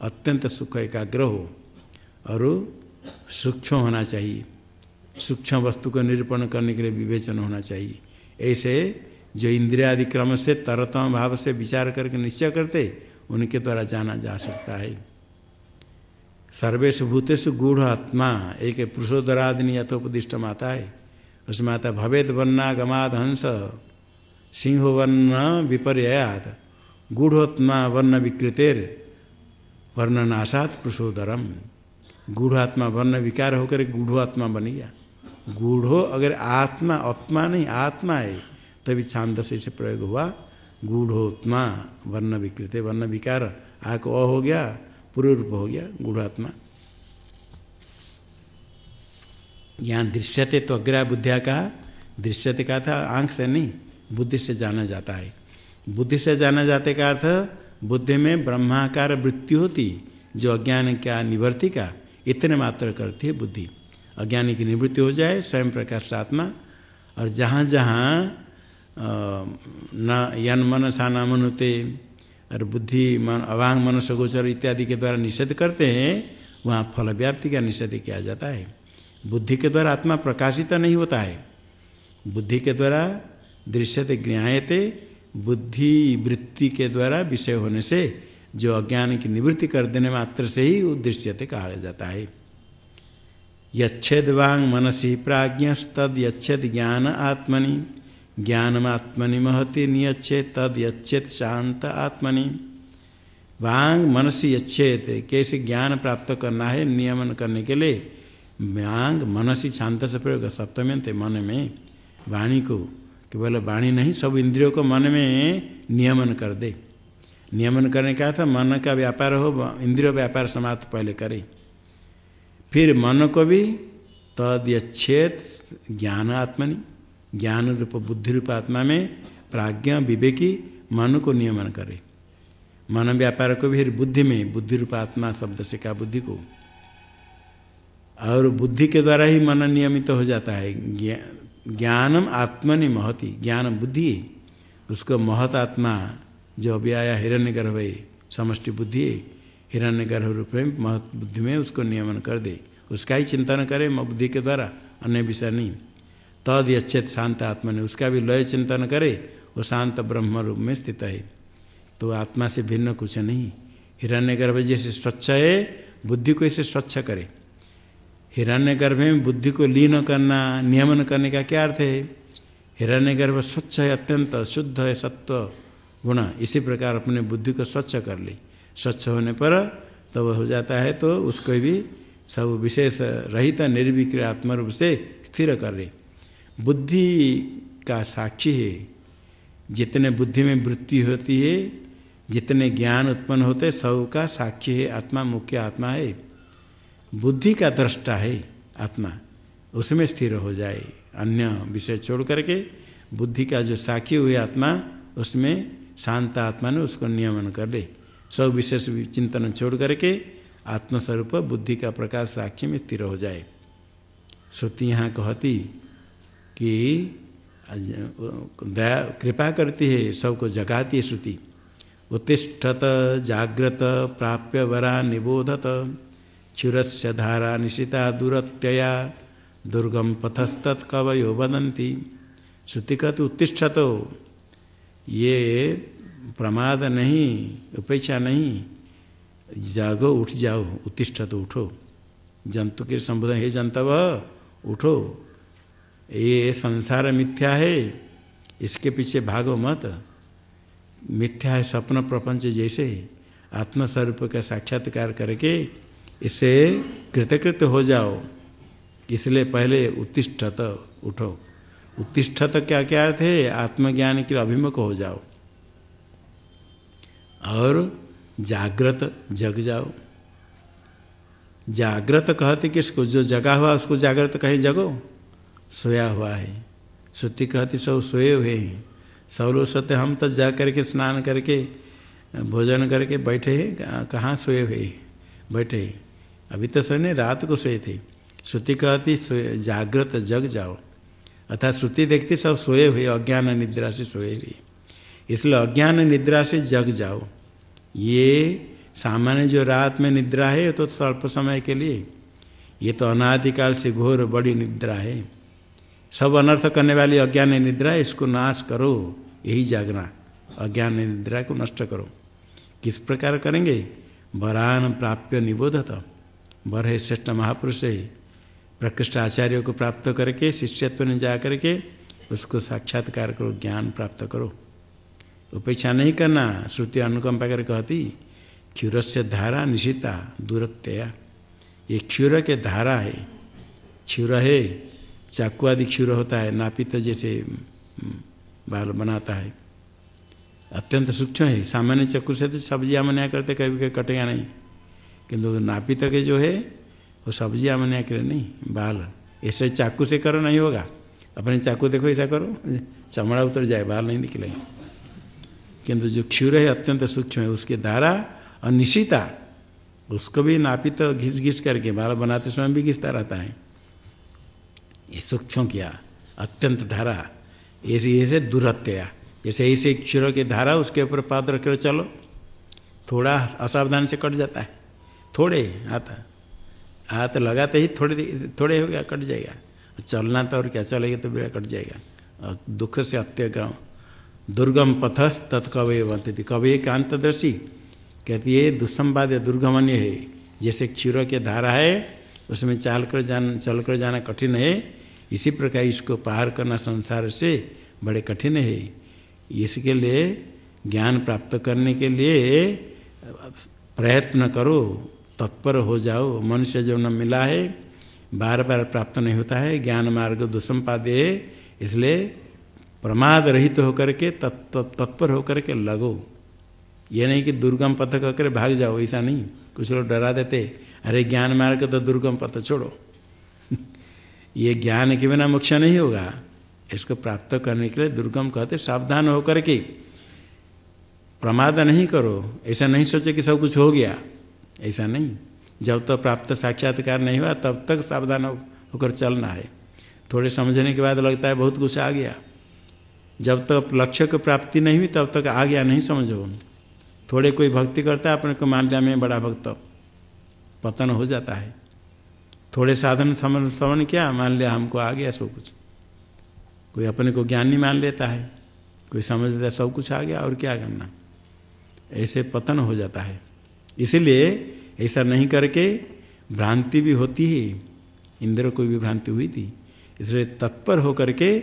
अत्यंत सुख एकाग्र हो और सूक्ष्म होना चाहिए। सूक्ष्म वस्तु को निरूपण करने के लिए विवेचन होना चाहिए। ऐसे जो इंद्रियादि क्रम से, तरतम भाव से विचार करके निश्चय करते, उनके द्वारा जाना जा सकता है। सर्वेश भूतेषु गूढ़ आत्मा, एक पुरुषोदरादिनी यथोपदिष्ट माता है। उस माता भवेद वर्णागमाद हंस, सिंह वर्ण विपर्यात गूढ़ोत्मा वर्ण विकृतेर वर्णनाशात पुरुषोदरम गूढ़ात्मा वर्ण विकार होकर गूढ़ो आत्मा बन गया। गूढ़ो अगर आत्मा आत्मा नहीं, आत्मा है, तभी छांद से इसे प्रयोग हुआ। गूढ़ोत्मा, वर्ण विकृत, वर्ण विकार आक अ हो गया पूर्व रूप हो गया, गूढ़ात्मा। यहाँ दृश्यते तो अग्रह बुद्धिया का दृश्यते का था, आँख से नहीं, बुद्धि से जाना जाता है। बुद्धि से जाना जाते का अर्थ बुद्धि में ब्रह्माकार वृत्ति होती, जो अज्ञान का निवृत्ति का इतने मात्र करती है बुद्धि। अज्ञान की निवृत्ति हो जाए, स्वयं प्रकाश आत्मा, और जहाँ जहाँ न, यन मन सा मनुते, और बुद्धि, मन, अवांग मन सगोचर इत्यादि के द्वारा निषेध करते हैं, वहाँ फल व्याप्ति का निषेध किया जाता है। बुद्धि के द्वारा आत्मा प्रकाशित नहीं होता है। बुद्धि के द्वारा दृश्यते ज्ञाते बुद्धि वृत्ति के द्वारा विषय होने से जो अज्ञान की निवृत्ति कर देने मात्र से ही उदृश्यते कहा जाता है। यच्छेद वांग मनसी प्राज्ञ तद यच्छेद ज्ञान आत्मनि ज्ञानमात्मनि महति नियच्छेद, तद यच्छेद शांत आत्मनि। वांग मनसी यच्छेद, कैसे ज्ञान प्राप्त करना है नियमन करने के लिए? वांग मनसी शांत से प्रयोग सप्तम्यंत मन में वाणी को केवल वाणी नहीं, सब इंद्रियों को मन में नियमन कर दे। नियमन करने का था? मन का व्यापार हो, इंद्रियों व्यापार समाप्त पहले करे। फिर मन को भी तद यच्छेद ज्ञान आत्मनि ज्ञान रूप, बुद्धि रूप आत्मा में प्राज्ञा, विवेकी मन को नियमन करे। मन व्यापार को भी बुद्धि में, बुद्धि रूप आत्मा, शब्द से का बुद्धि को। और बुद्धि के द्वारा ही मन नियमित तो हो जाता है ज्ञानम आत्मनि महति, ज्ञान बुद्धि। उसको महत आत्मा जो अभी आया हिरण्य गर्भ समष्टि बुद्धि हिरण्य गर्भ रूप में महत बुद्धि में उसको नियमन कर दे। उसका ही चिंतन करे बुद्धि के द्वारा, अन्य विषय नहीं। तद यच्छेद शांत आत्मा ने उसका भी लय चिंतन करे, वो शांत ब्रह्म रूप में स्थित है। तो आत्मा से भिन्न कुछ नहीं। हिरण्य गर्भ जैसे स्वच्छ है, बुद्धि को इसे स्वच्छ करे। हिरण्य गर्भ में बुद्धि को लीन करना, नियमन करने का क्या अर्थ है? हिरण्य गर्भ स्वच्छ है, अत्यंत शुद्ध है, सत्व गुण। इसी प्रकार अपने बुद्धि को स्वच्छ कर ले। स्वच्छ होने पर तब हो जाता है तो उसको भी सब विशेष रहित, निर्विक्रिय आत्मरूप से स्थिर कर ले। बुद्धि का साक्षी है। जितने बुद्धि में वृत्ति होती है, जितने ज्ञान उत्पन्न होते सब का साक्षी है, आत्मा मुख्य आत्मा है। बुद्धि का दृष्टा है आत्मा, उसमें स्थिर हो जाए। अन्य विषय छोड़ करके बुद्धि का जो साक्षी हुई आत्मा, उसमें शांत आत्मा ने उसको नियमन कर ले। सब विशेष चिंतन छोड़ करके आत्मस्वरूप बुद्धि का प्रकाश साक्षी में स्थिर हो जाए। श्रुति यहाँ कहती कि दया, कृपा करती है, सबको जगाती है श्रुति। उत्तिष्ठत, जाग्रत, प्राप्य वरा, निबोधत। चुरस्य धारा निशिता दूरत्यया दुर्गम पथस्तत् कवयो वदंती श्रुति कहते उत्तिष्ठत, ये प्रमाद नहीं, उपेक्षा नहीं, जागो उठ जाओ उत्तिष्ठ तो उठो। जंतु के संबोधन, हे जंतव, उठो। ये संसार मिथ्या है, इसके पीछे भागो मत। मिथ्या है, स्वप्न प्रपंच जैसे, आत्मस्वरूप का साक्षात्कार करके इसे कृतकृत हो जाओ। इसलिए पहले उत्तिष्ठत उठो। उत्तिष्ठत क्या क्या अर्थ है आत्मज्ञान के अभिमुख हो जाओ। और जागृत जग जाओ। जागृत कहते किसको? जो जगा हुआ उसको जागृत कहे जगो। सोया हुआ है। श्रुति कहती सब सोए हुए हैं। सब लोग सत्य हम तो जा करके स्नान करके, भोजन करके बैठे हैं। कहाँ सोए हुए हैं? बैठे अभी तो सोने, रात को सोए थे। श्रुति कहती जागृत जग जाओ। अर्थात श्रुति देखती, सब सोए हुए, अज्ञान निद्रा से सोए हुए। इसलिए अज्ञान निद्रा से जग जाओ। ये सामान्य जो रात में निद्रा है तो स्वल्प समय के लिए। ये तो अनादिकाल से घोर बड़ी निद्रा है। सब अनर्थ करने वाली अज्ञान निद्रा इसको नाश करो। यही जागना। अज्ञान निद्रा को नष्ट करो। किस प्रकार करेंगे? वरान प्राप्य निबोधत। वर है श्रेष्ठ महापुरुष है प्रकृष्ट आचार्य को प्राप्त करके, शिष्यत्व ने जा करके उसको साक्षात्कार करो, ज्ञान प्राप्त करो। उपेक्षा नहीं करना, श्रुति अनुकंपा कर कहती क्षुर से धारा निशिता दूरत्या। ये क्षुर के धारा है। क्षुर है, चाकू आदि क्षुर होता है, नापित जैसे बाल बनाता है। अत्यंत सूक्ष्म है, सामान्य चक्कू से तो सब्ज़ियाँ मना करते कभी कभी कटेगा नहीं। किंतु नापित के जो है, वो सब्ज़ियाँ मना करे नहीं, बाल। ऐसे चाकू से करो नहीं होगा। अपने चाकू देखो, ऐसा करो। चमड़ा उतर जाए, बाल नहीं निकलेगा किंतु जो क्षुर है, अत्यंत सूक्ष्म है, उसकी धारा और निशिता, उसको भी नापित तो घिस घिस करके, बाल बनाते समय भी घिसता रहता है। ये सूक्ष्म किया, अत्यंत धारा। ऐसे ऐसे दूरत्या जैसे ऐसे क्षुर की धारा, उसके ऊपर पाद रख कर चलो। थोड़ा असावधान से कट जाता है। थोड़े हाथ हाथ लगाते ही थोड़े थोड़े हो गया, कट जाएगा। चलना तो और क्या चलेगा तो बिरा कट जाएगा। और दुख से अत्यग्रह दुर्गम पथस तत्कवे बनती कवि कांतदर्शी कहती है, दुस्संवाद दुर्गमन्य है। जैसे क्षीर के धारा है, उसमें चाल कर जान चल कर जाना कठिन है। इसी प्रकार इसको पार करना संसार से बड़े कठिन है। इसके लिए ज्ञान प्राप्त करने के लिए प्रयत्न करो। तत्पर हो जाओ। मनुष्य जो न मिला है बार बार प्राप्त नहीं होता है। ज्ञान मार्ग दुसंपादे इसलिए प्रमाद रहित तो होकर के तत्पर होकर के लगो। ये नहीं कि दुर्गम पथ कहकर भाग जाओ, ऐसा नहीं। कुछ लोग डरा देते, अरे, ज्ञान मार्ग तो दुर्गम पथ, छोड़ो। ये ज्ञान के बिना मोक्ष नहीं होगा। इसको प्राप्त करने के लिए दुर्गम कहते, सावधान होकर के प्रमाद नहीं करो। ऐसा नहीं सोचे कि सब कुछ हो गया। ऐसा नहीं। जब तक तो प्राप्त साक्षात्कार नहीं हुआ, तब तक सावधान होकर चलना है। थोड़े समझने के बाद लगता है बहुत कुछ आ गया। जब तक तो लक्ष्य की प्राप्ति नहीं हुई, तब तक आ गया, नहीं समझो। थोड़े कोई भक्ति करता है, अपने को मान लिया मैं बड़ा भक्त पतन हो जाता है। थोड़े साधन समन समन क्या, मान लिया हमको आ गया सब कुछ। कोई अपने को ज्ञानी मान लेता है। कोई समझ लेता सब कुछ आ गया, और क्या करना? ऐसे पतन हो जाता है। इसीलिए ऐसा नहीं करके भ्रांति भी होती है, इंद्र को भी भ्रांति हुई थी। इसलिए तत्पर होकर के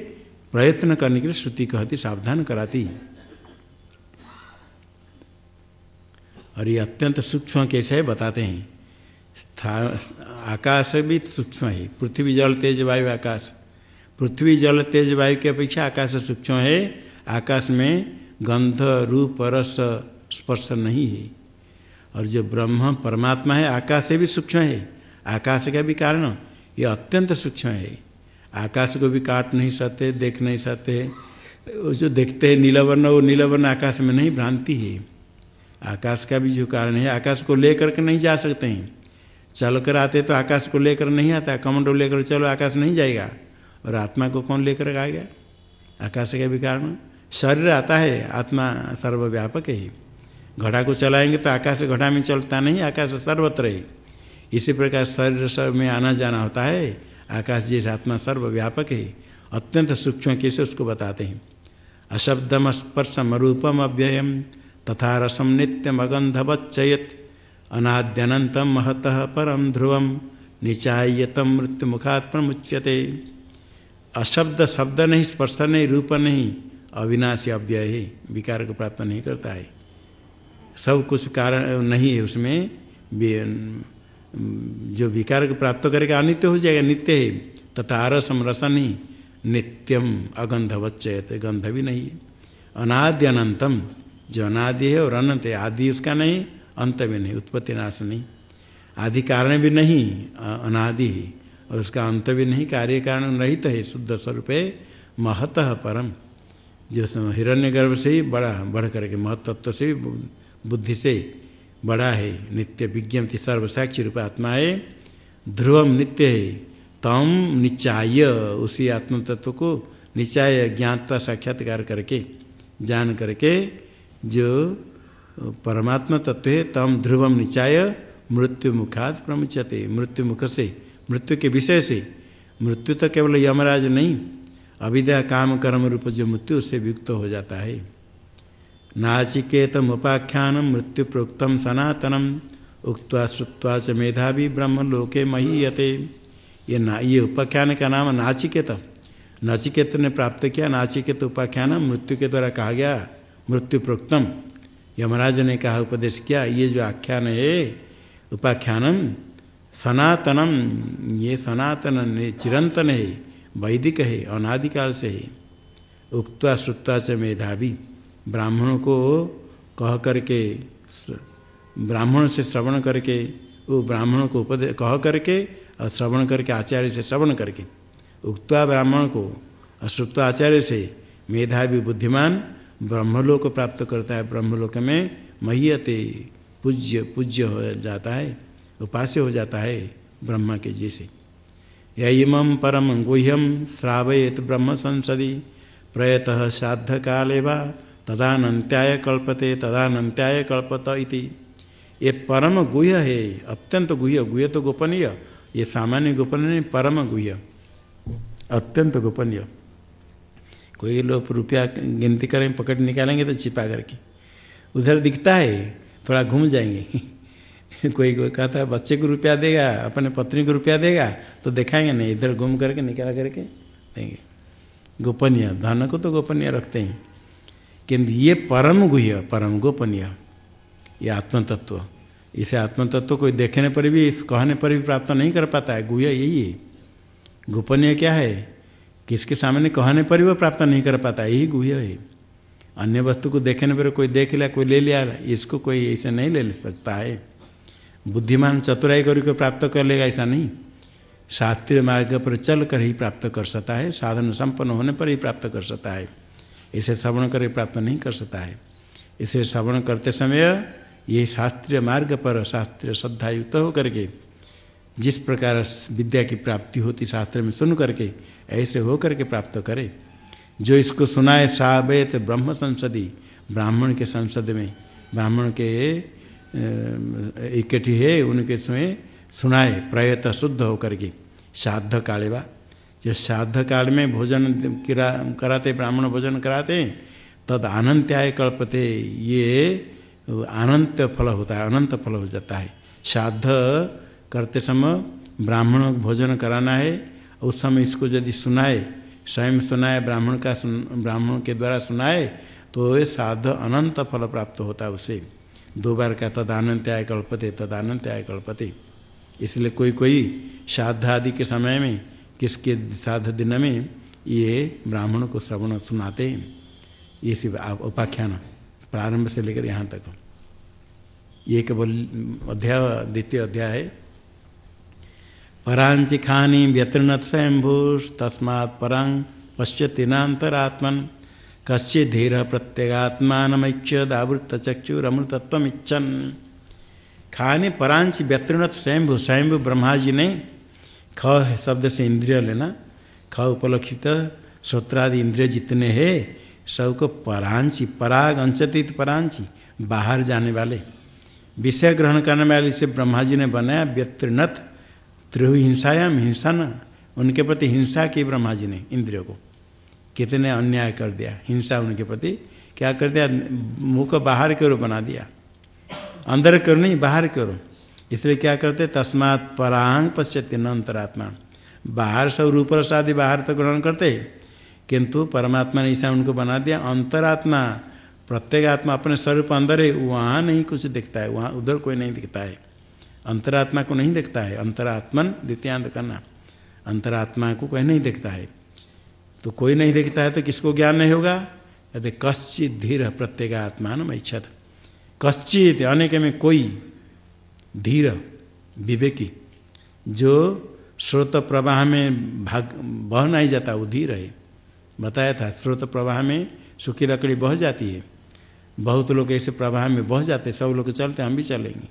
प्रयत्न करने के लिए श्रुति कहती, सावधान कराती। और ये अत्यंत सूक्ष्म कैसे है, बताते हैं। आकाश भी सूक्ष्म है। पृथ्वी जल, तेज वायु, आकाश। पृथ्वी जल, तेज वायु की अपेक्षा आकाश सूक्ष्म है। आकाश में गंध, रूप, रस, स्पर्श नहीं है। और जो ब्रह्म परमात्मा है, आकाश से भी सूक्ष्म है। आकाश का भी कारण, ये अत्यंत सूक्ष्म है। आकाश को भी काट नहीं सकते, देख नहीं सकते। जो देखते हैं, नीलावर्ण, वो नीलावर्ण आकाश में नहीं भ्रांति है। आकाश का भी जो कारण है, आकाश को लेकर के नहीं जा सकते हैं। चल कर आते तो आकाश को लेकर नहीं आता, कमंडो लेकर चलो, आकाश नहीं जाएगा। और आत्मा को कौन लेकर आ गया? आकाश का भी कारण, शरीर आता है, आत्मा सर्वव्यापक है। घड़ा को चलाएँगे तो आकाश घड़ा में चलता नहीं, आकाश सर्वत्र है। इसी प्रकार शरीर सब में आना जाना होता है। आकाश जैसे आत्मा सर्वव्यापक है। अत्यंत सूक्ष्म कैसे उसको बताते हैं? अशब्दम स्पर्शम रूपम अव्ययम तथा रसम नित्यम अगंधवच्चयत अनाद्यनतम महत परम ध्रुवम निचायतम मृत्यु मुखात प्रमुच्यते। अशब्द शब्द नहीं, स्पर्श नहीं, रूप नहीं, अविनाशी अव्यय है। विकार को प्राप्त नहीं करता है। सब कुछ कारण, नहीं है उसमें। जो विकार को प्राप्त करेगा, अनित्य हो जाएगा, नित्य है। तथा रसम रसन ही नित्यम अगंध वच्चयत गंध भी नहीं है। अनाद्य अनंतम, जो अनादि है और अनंत है, आदि उसका नहीं, अंत भी नहीं, उत्पत्ति नाश नहीं। आदि कारण भी नहीं अनादि है। और उसका अंत भी नहीं, कार्य कारण रहित तो है, शुद्ध स्वरूप है महत परम। जो हिरण्य गर्भ से ही बड़ा बढ़ करके महत्त्व से भी बुद्धि से बड़ा है, नित्य विज्ञप्ति सर्वसाक्षी रूप आत्मा है, ध्रुवम नित्य है, तम निचाय, उसी आत्म तत्व को निचाय ज्ञातवा साक्षात्कार करके, जान करके जो परमात्मा तत्व है, तम ध्रुवम निचाय, मृत्यु मुखात प्रमुचते मृत्यु मुख से, मृत्यु के विषय से, मृत्यु तो केवल यमराज नहीं, अविद्या, काम, कर्म रूप जो मृत्यु उससे युक्त हो जाता है। नाचिकेतम उपाख्यान मृत्यु प्रोक्तम सनातनम उक्त्वा श्रुवा च मेधावी ब्रह्म लोके महीयते। ये ना, ये उपाख्यान का नाम नाचिकेत। नचिकेत ने प्राप्त किया, नाचिकेत उपाख्यान मृत्यु के द्वारा कहा गया मृत्यु प्रोक्तम यमराज ने कहा, उपदेश किया, ये जो आख्यान है उपाख्यानम सनातनम ये सनातन ने चिरंतन है, वैदिक है, अनादिकाल से है। उक्ता श्रुत्वा से मेधावी। ब्राह्मणों को कह करके, ब्राह्मण से श्रवण करके, वो ब्राह्मणों को उपदेश कह करके और श्रवण करके, आचार्य से श्रवण करके उक्ता ब्राह्मण को अश्रुत्व आचार्य से मेधावी बुद्धिमान ब्रह्मलोक प्राप्त करता है। ब्रह्मलोक में मह्यते पूज्य पूज्य हो जाता है, उपास्य हो जाता है ब्रह्मा के जैसे। यम परम गुह्यम श्रावयत ब्रह्म संसदि, प्रयत श्राद्ध काले वा तदानंत्याय कल्पते तदानंत्याय कल्पत इति। ये परम गुह्य है, अत्यंत गुह्य गुह्य तो गोपनीय। ये सामान्य गोपनीय नहीं, परम गुह्य। अत्यंत गोपनीय। कोई लोग रुपया गिनती करें, पकड़ निकालेंगे तो छिपा करके। उधर दिखता है, थोड़ा घूम जाएँगे। कोई कोई कहता है, बच्चे को रुपया देगा, अपने पत्नी को रुपया देगा तो दिखाएँगे, नहीं, इधर घूम करके, निकाल करके देंगे। गोपनीय, धन को तो गोपनीय रखते हैं। किंतु ये परम गुह्य, परम गोपनीय, ये आत्मतत्व। इसे आत्मतत्व कोई देखने पर भी इस कहने पर भी प्राप्त नहीं कर पाता है। गुह्य यही है। गोपनीय क्या है? किसके सामने कहने पर भी वो प्राप्त नहीं कर पाता, यही गुह्य है। अन्य वस्तु को देखने पर कोई देख लिया, कोई ले लिया, इसको कोई ऐसे नहीं ले सकता है। बुद्धिमान चतुराई करके प्राप्त कर लेगा, ऐसा नहीं। शास्त्रीय मार्ग पर चल कर ही प्राप्त कर सकता है, साधन संपन्न होने पर ही प्राप्त कर सकता है। इसे श्रवण करके प्राप्त नहीं कर सकता है। इसे श्रवण करते समय ये शास्त्रीय मार्ग पर शास्त्रीय श्रद्धा युक्त होकर के, जिस प्रकार विद्या की प्राप्ति होती शास्त्र में सुन करके, ऐसे हो करके प्राप्त करे। जो इसको सुनाए सावेत ब्रह्म संसदी, ब्राह्मण के संसद में, ब्राह्मण के इकट्ठी है, उनके समय सुनाए, प्रयत शुद्ध होकर के श्राद्ध कालेवा जो श्राद्ध काल में भोजन कराते, ब्राह्मण भोजन कराते, तद अनंत्याय कल्पते, ये अनंत फल होता है, अनंत फल हो जाता है। श्राद्ध करते समय ब्राह्मण भोजन कराना है उस समय इसको यदि सुनाए, स्वयं सुनाए, ब्राह्मण का सुन, ब्राह्मण के द्वारा सुनाए तो ये साध अनंत फल प्राप्त होता है उसे। दो बार का तदानंत्याय कल्पते तदानंत्याय कल्पते। इसलिए कोई कोई श्राद्ध आदि के समय में किसके श्राद्ध दिन में ये ब्राह्मण को श्रवण सुनाते हैं? ये सिर्फ़ उपाख्यान प्रारंभ से लेकर यहाँ तक। ये केवल अध्याय, द्वितीय अध्याय है। परांचि खानी व्यतीर्णत स्वयंभूष, तस्मात् परांग पश्यति कश्चि धीर प्रत्यगात्मानमैक्षदावृत चक्षुरमृतत्व इच्छन खाने परांच व्यतीर्णत स्वयंभू स्वयंभू ब्रह्मा जी ने ख शब्द से इंद्रिय लेना। ख उपलक्षित, श्रोत्रादि इंद्रिय जितने हैं, सबको परांची, पराग अंचतित परांची, बाहर जाने वाले। विषय ग्रहण करने वाले से ब्रह्मा जी ने बनाया व्यतीर्णत त्रिहु हिंसायाम हिंसा न उनके प्रति हिंसा की ब्रह्मा जी ने इंद्रियों को। कितने अन्याय कर दिया, हिंसा उनके प्रति, क्या कर दिया? मुँह को बाहर की ओर बना दिया। अंदर करो नहीं, बाहर की ओर। इसलिए क्या करते, तस्मात् परांग पश्चित न अंतरात्मा। बाहर सब रूप रसादि बाहर तो ग्रहण करते, किंतु परमात्मा ने ऐसा उनको बना दिया, अंतरात्मा। प्रत्येक आत्मा अपने स्वरूप अंदर है, वहाँ नहीं कुछ दिखता है, वहाँ उधर कोई नहीं दिखता है। अंतरात्मा को नहीं दिखता है, अंतरात्मन द्वितीयांत करना। अंतरात्मा को कोई नहीं दिखता है। तो कोई नहीं देखता है तो किसको ज्ञान नहीं होगा? कहते कश्चित धीर प्रत्येक आत्मा न मैच्छत कश्चित अनेक में कोई धीर, विवेकी, जो स्रोत प्रवाह में भाग, बह नहीं जाता, वो धीर है। बताया था, स्रोत प्रवाह में सूखी लकड़ी बह जाती है। बहुत लोग ऐसे प्रवाह में बह जाते सब लोग चलते हम भी चलेंगे।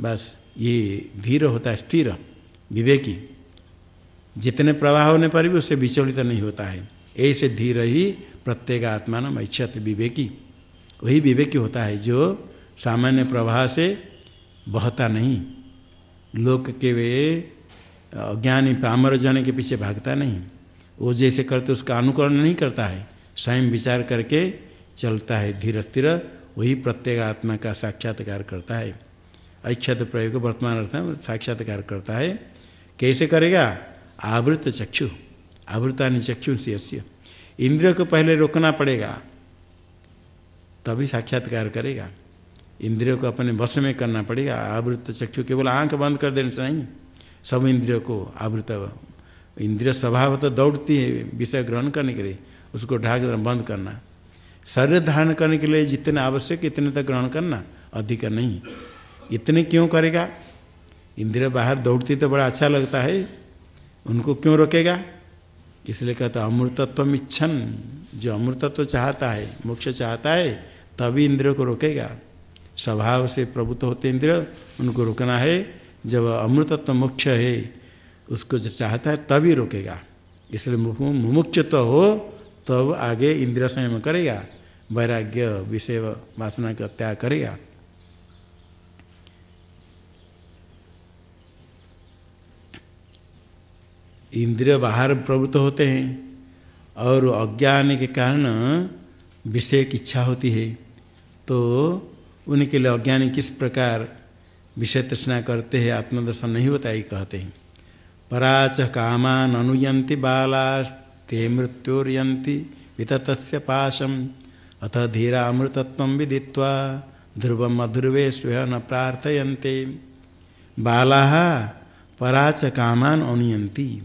बस ये धीर होता है, स्थिर, विवेकी। जितने प्रवाह होने पर भी उससे विचलित नहीं होता है। ऐसे धीर ही प्रत्येक आत्मा न इच्छत, विवेकी। वही विवेकी होता है जो सामान्य प्रवाह से बहता नहीं। लोक के वे अज्ञानी पामर जन के पीछे भागता नहीं। वो जैसे करते उसका अनुकरण नहीं करता है। स्वयं विचार करके चलता है धीरे स्थिर वही प्रत्येक आत्मा का साक्षात्कार करता है। अक्षत प्रयोग वर्तमान अर्थ में साक्षात्कार करता है। कैसे करेगा? आवृत चक्षु आवृता चक्षु से इंद्रियों को पहले रोकना पड़ेगा, तभी साक्षात्कार करेगा। इंद्रियों को अपने वश में करना पड़ेगा आवृत चक्षु केवल आँख बंद कर देने से नहीं सब इंद्रियों को आवृत इंद्रिय स्वभाव तो दौड़ती है विषय ग्रहण करने के लिए, उसको ढाक बंद करना। शरीर धारण करने के लिए जितने आवश्यक, इतने तक ग्रहण करना अधिक नहीं। इतने क्यों करेगा? इंद्रिय बाहर दौड़ती तो बड़ा अच्छा लगता है, उनको क्यों रोकेगा? इसलिए कहता अमृतत्व इच्छन। जो अमृतत्व चाहता है, मोक्ष चाहता है, तभी इंद्रियों को रोकेगा। स्वभाव से प्रभुत्व होते इंद्रिय, उनको रोकना है। जब अमृतत्व मोक्ष है, उसको जो चाहता है तभी रोकेगा। इसलिए मुमुक्ष तो हो, तब आगे इंद्रिय संयम करेगा, वैराग्य, विषय वासना का त्याग करेगा। इंद्रिय बाहर प्रवृत्त होते हैं, और अज्ञान के कारण विषय की इच्छा होती है। तो उनके लिए अज्ञानी किस प्रकार विषय तृष्णा करते हैं, आत्मदर्शन नहीं होता ही कहते हैं। पराच कामान अनुयंती बालास्ते मृत्युर्यंती वितत पाशम। अथ धीरामृतत्व विदित्वा ध्रुवम अध्रुवे स्वयं न प्रार्थयन्ते। बाला पराच कामान अनुयंती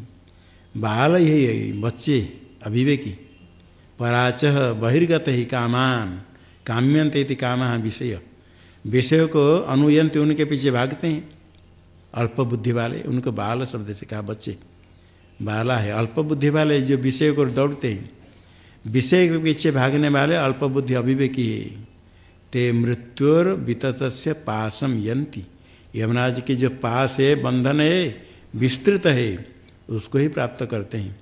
बाल यही बच्चे, अभिवेकी। पराच बहिर्गत ही कामान काम्यंत काम विषय। विषय को अनुयंत उनके पीछे भागते हैं। अल्प बुद्धि वाले, उनको बाल शब्द से कहा, बच्चे, बाला है। अल्प बुद्धि वाले जो विषय को दौड़ते हैं, विषय के पीछे भागने वाले अल्प बुद्धि अभिवेकी है। ते मृत्युर वितत पासम यंती। यमुनाज के जो पास है, बंधन है, विस्तृत है, उसको ही प्राप्त करते हैं।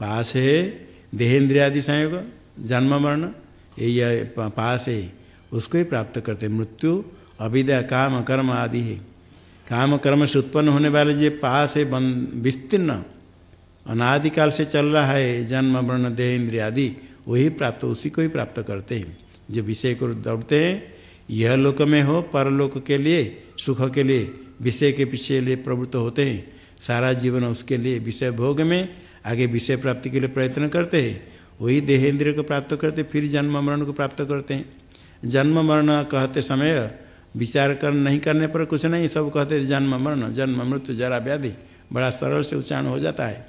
पास है देहेंद्रियादि संयोग, जन्म मरण यही पास है। उसको ही प्राप्त करते। मृत्यु, अविद्या, काम, कर्म आदि है। काम, कर्म से उत्पन्न होने वाले जो पास है बन विस्तीर्ण, अनादिकाल से चल रहा है, जन्म वर्ण देह, इंद्रिय आदि, वही प्राप्त, उसी को ही प्राप्त करते हैं। जो विषय को दौड़ते हैं, यह लोक में हो, परलोक के लिए, सुख के लिए, विषय के पीछे लिए प्रवृत्त होते हैं। सारा जीवन उसके लिए विषय भोग में आगे विषय प्राप्ति के लिए प्रयत्न करते हैं। वही देहेंद्रिय को प्राप्त करते, फिर जन्म, मरण को प्राप्त करते हैं। जन्म, मरण कहते समय विचार कर नहीं करने पर कुछ नहीं, सब कहते जन्म, मरण, जन्म, मृत्यु, जरा व्याधि। बड़ा सरल से उच्चारण हो जाता है।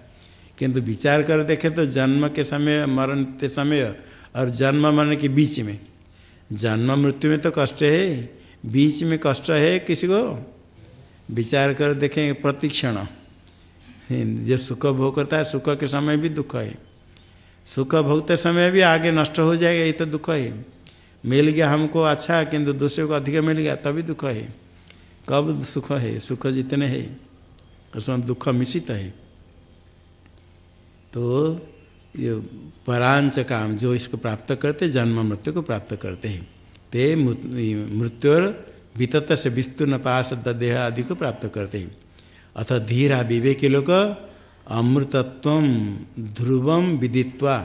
किंतु विचार कर देखे तो जन्म के समय, मरण के समय और जन्म, मरण के बीच में। जन्म, मृत्यु में तो कष्ट है, बीच में कष्ट है किसी को? विचार कर देखें प्रतिक्षण। जो सुख भोग करता है, सुख के समय भी दुख है। सुख भोगते समय भी आगे नष्ट हो जाएगा, ये तो दुख है। मिल गया हमको अच्छा किंतु दूसरे को अधिक मिल गया, तभी दुख है। कब सुख है? सुख जितने है, उसमें दुख मिश्रित है। तो ये परांच काम जो इसको प्राप्त करते जन्म मृत्यु को प्राप्त करते हैं। ते मृत्यु वितत से विस्तु पास देह आदि को प्राप्त करते हैं। अथ धीरा विवेकी लोग, अमृतत्व ध्रुवम विदित्वा,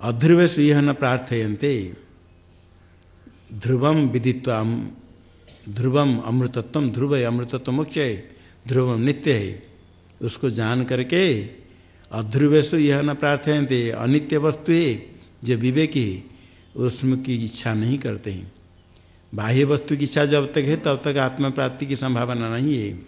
अध्रुव स्वीय न प्रार्थयन्ते। ध्रुवम विदित्वा ध्रुवम अमृतत्व, ध्रुव अमृतत्व मुख्य है ध्रुवम नित्य। है उसको जान करके अध्रुवेश यह न प्रार्थयन्ते अनित्य वस्तु है जो विवेकी उसमें की इच्छा नहीं करते। हैं बाह्य वस्तु की इच्छा जब तक है, तब तक आत्म प्राप्ति की संभावना नहीं है।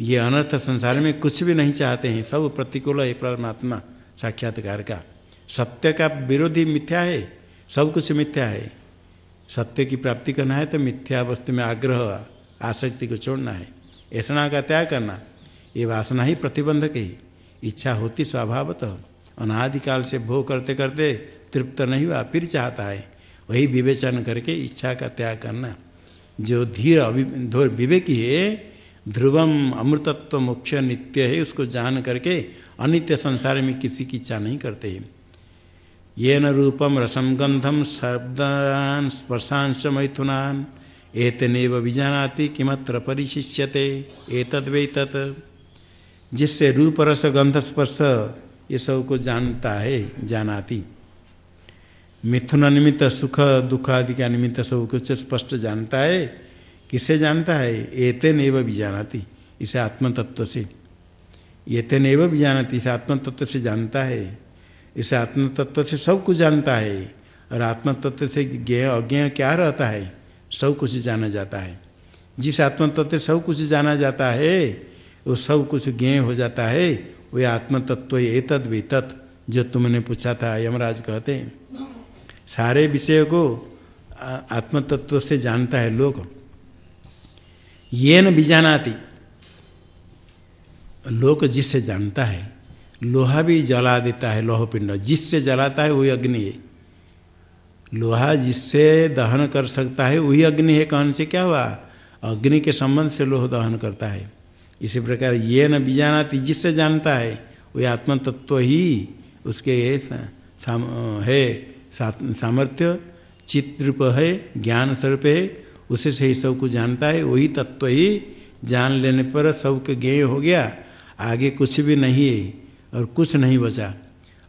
ये अनर्थ संसार में कुछ भी नहीं चाहते हैं, सब प्रतिकूल है परमात्मा साक्षात्कार का। सत्य का विरोधी मिथ्या है, सब कुछ मिथ्या है। सत्य की प्राप्ति करना है तो मिथ्या वस्तु में आग्रह, आसक्ति को छोड़ना है। ऐसा का त्याग करना, ये वासना ही प्रतिबंधक है इच्छा होती स्वभावतः। अनादिकाल से भोग करते करते तृप्त नहीं हुआ, फिर चाहता है। वही विवेचन करके इच्छा का त्याग करना। जो धीर विवेकी है, ध्रुवम अमृतत्व मुख्य नित्य है, उसको जान करके अनित्य संसार में किसी की इच्छा नहीं करते ये न रूपम रसम गंधम शब्दान स्पर्शांश मैथुनान। एतनेव विजानाति किमत्र परिशिष्यते। एतद वे तत् जिससे रूप, रस गंध स्पर्श, ये सबको जानता है, जानाती। मिथुन निमित्त सुख, दुख आदि का निमित्त सब कुछ स्पष्ट जानता है। किससे जानता है? एते नैव भी जानाती इसे आत्म तत्व से। एते नैव भी जानाती इसे आत्म तत्व से जानता है। इसे आत्म तत्व से सब कुछ जानता है। और आत्म तत्व से ज्ञ, अज्ञ क्या रहता है? सब कुछ जाना जाता है। जिस आत्म तत्व सब कुछ जाना जाता है, वो सब कुछ ज्ञ हो जाता है। वह आत्म तत्व एतद वे तत् जो तुमने पूछा था, यमराज कहते हैं। सारे विषय को आत्म तत्व से जानता है लोग। ये न बीजानाती, लोक जिससे जानता है लोहा भी जला देता है लोह पिंड। जिससे जलाता है वही अग्नि है। लोहा जिससे दहन कर सकता है वही अग्नि है। कहने से क्या हुआ? अग्नि के संबंध से लोह दहन करता है। इसी प्रकार ये न बीजानाती जिससे जानता है वही आत्म तत्व ही उसके साम, है सामर्थ्य। चित्रूप है ज्ञान स्वरूप है उसे से ही सब कुछ जानता है। वही तत्व ही जान लेने पर सबके ज्ञेय हो गया। आगे कुछ भी नहीं है। और कुछ नहीं बचा।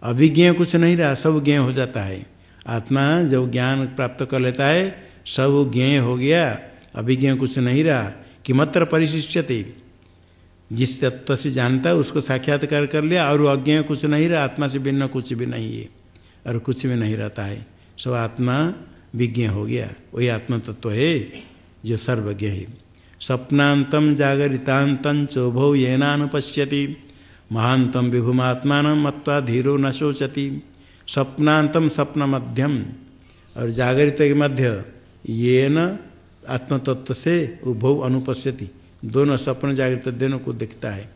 अभिज्ञ कुछ नहीं रहा, सब ज्ञ हो जाता है। आत्मा जब ज्ञान प्राप्त कर लेता है, सब ज्ञ हो गया। अभिज्ञ कुछ नहीं रहा कि किमत्र परिशिष्यते। जिस तत्व से जानता है, उसको साक्षात्कार कर लिया, और अज्ञ कुछ नहीं रहा, आत्मा से भिन्न कुछ भी नहीं है, और कुछ भी नहीं रहता है। सब आत्मा विज्ञ हो गया। वही आत्म तत्व है, जो सर्वज्ञ है। सपनातम चोभौ येनानुपश्यति। महांतम विभुमात्मा मत्वा धीरो न शोचति स्वप्नातम स्वप्न मध्यम और जागृत के मध्य ये न आत्मतत्व से उभव अनुपस्यति। दोनों स्वप्न जागृत दोनों को दिखता है।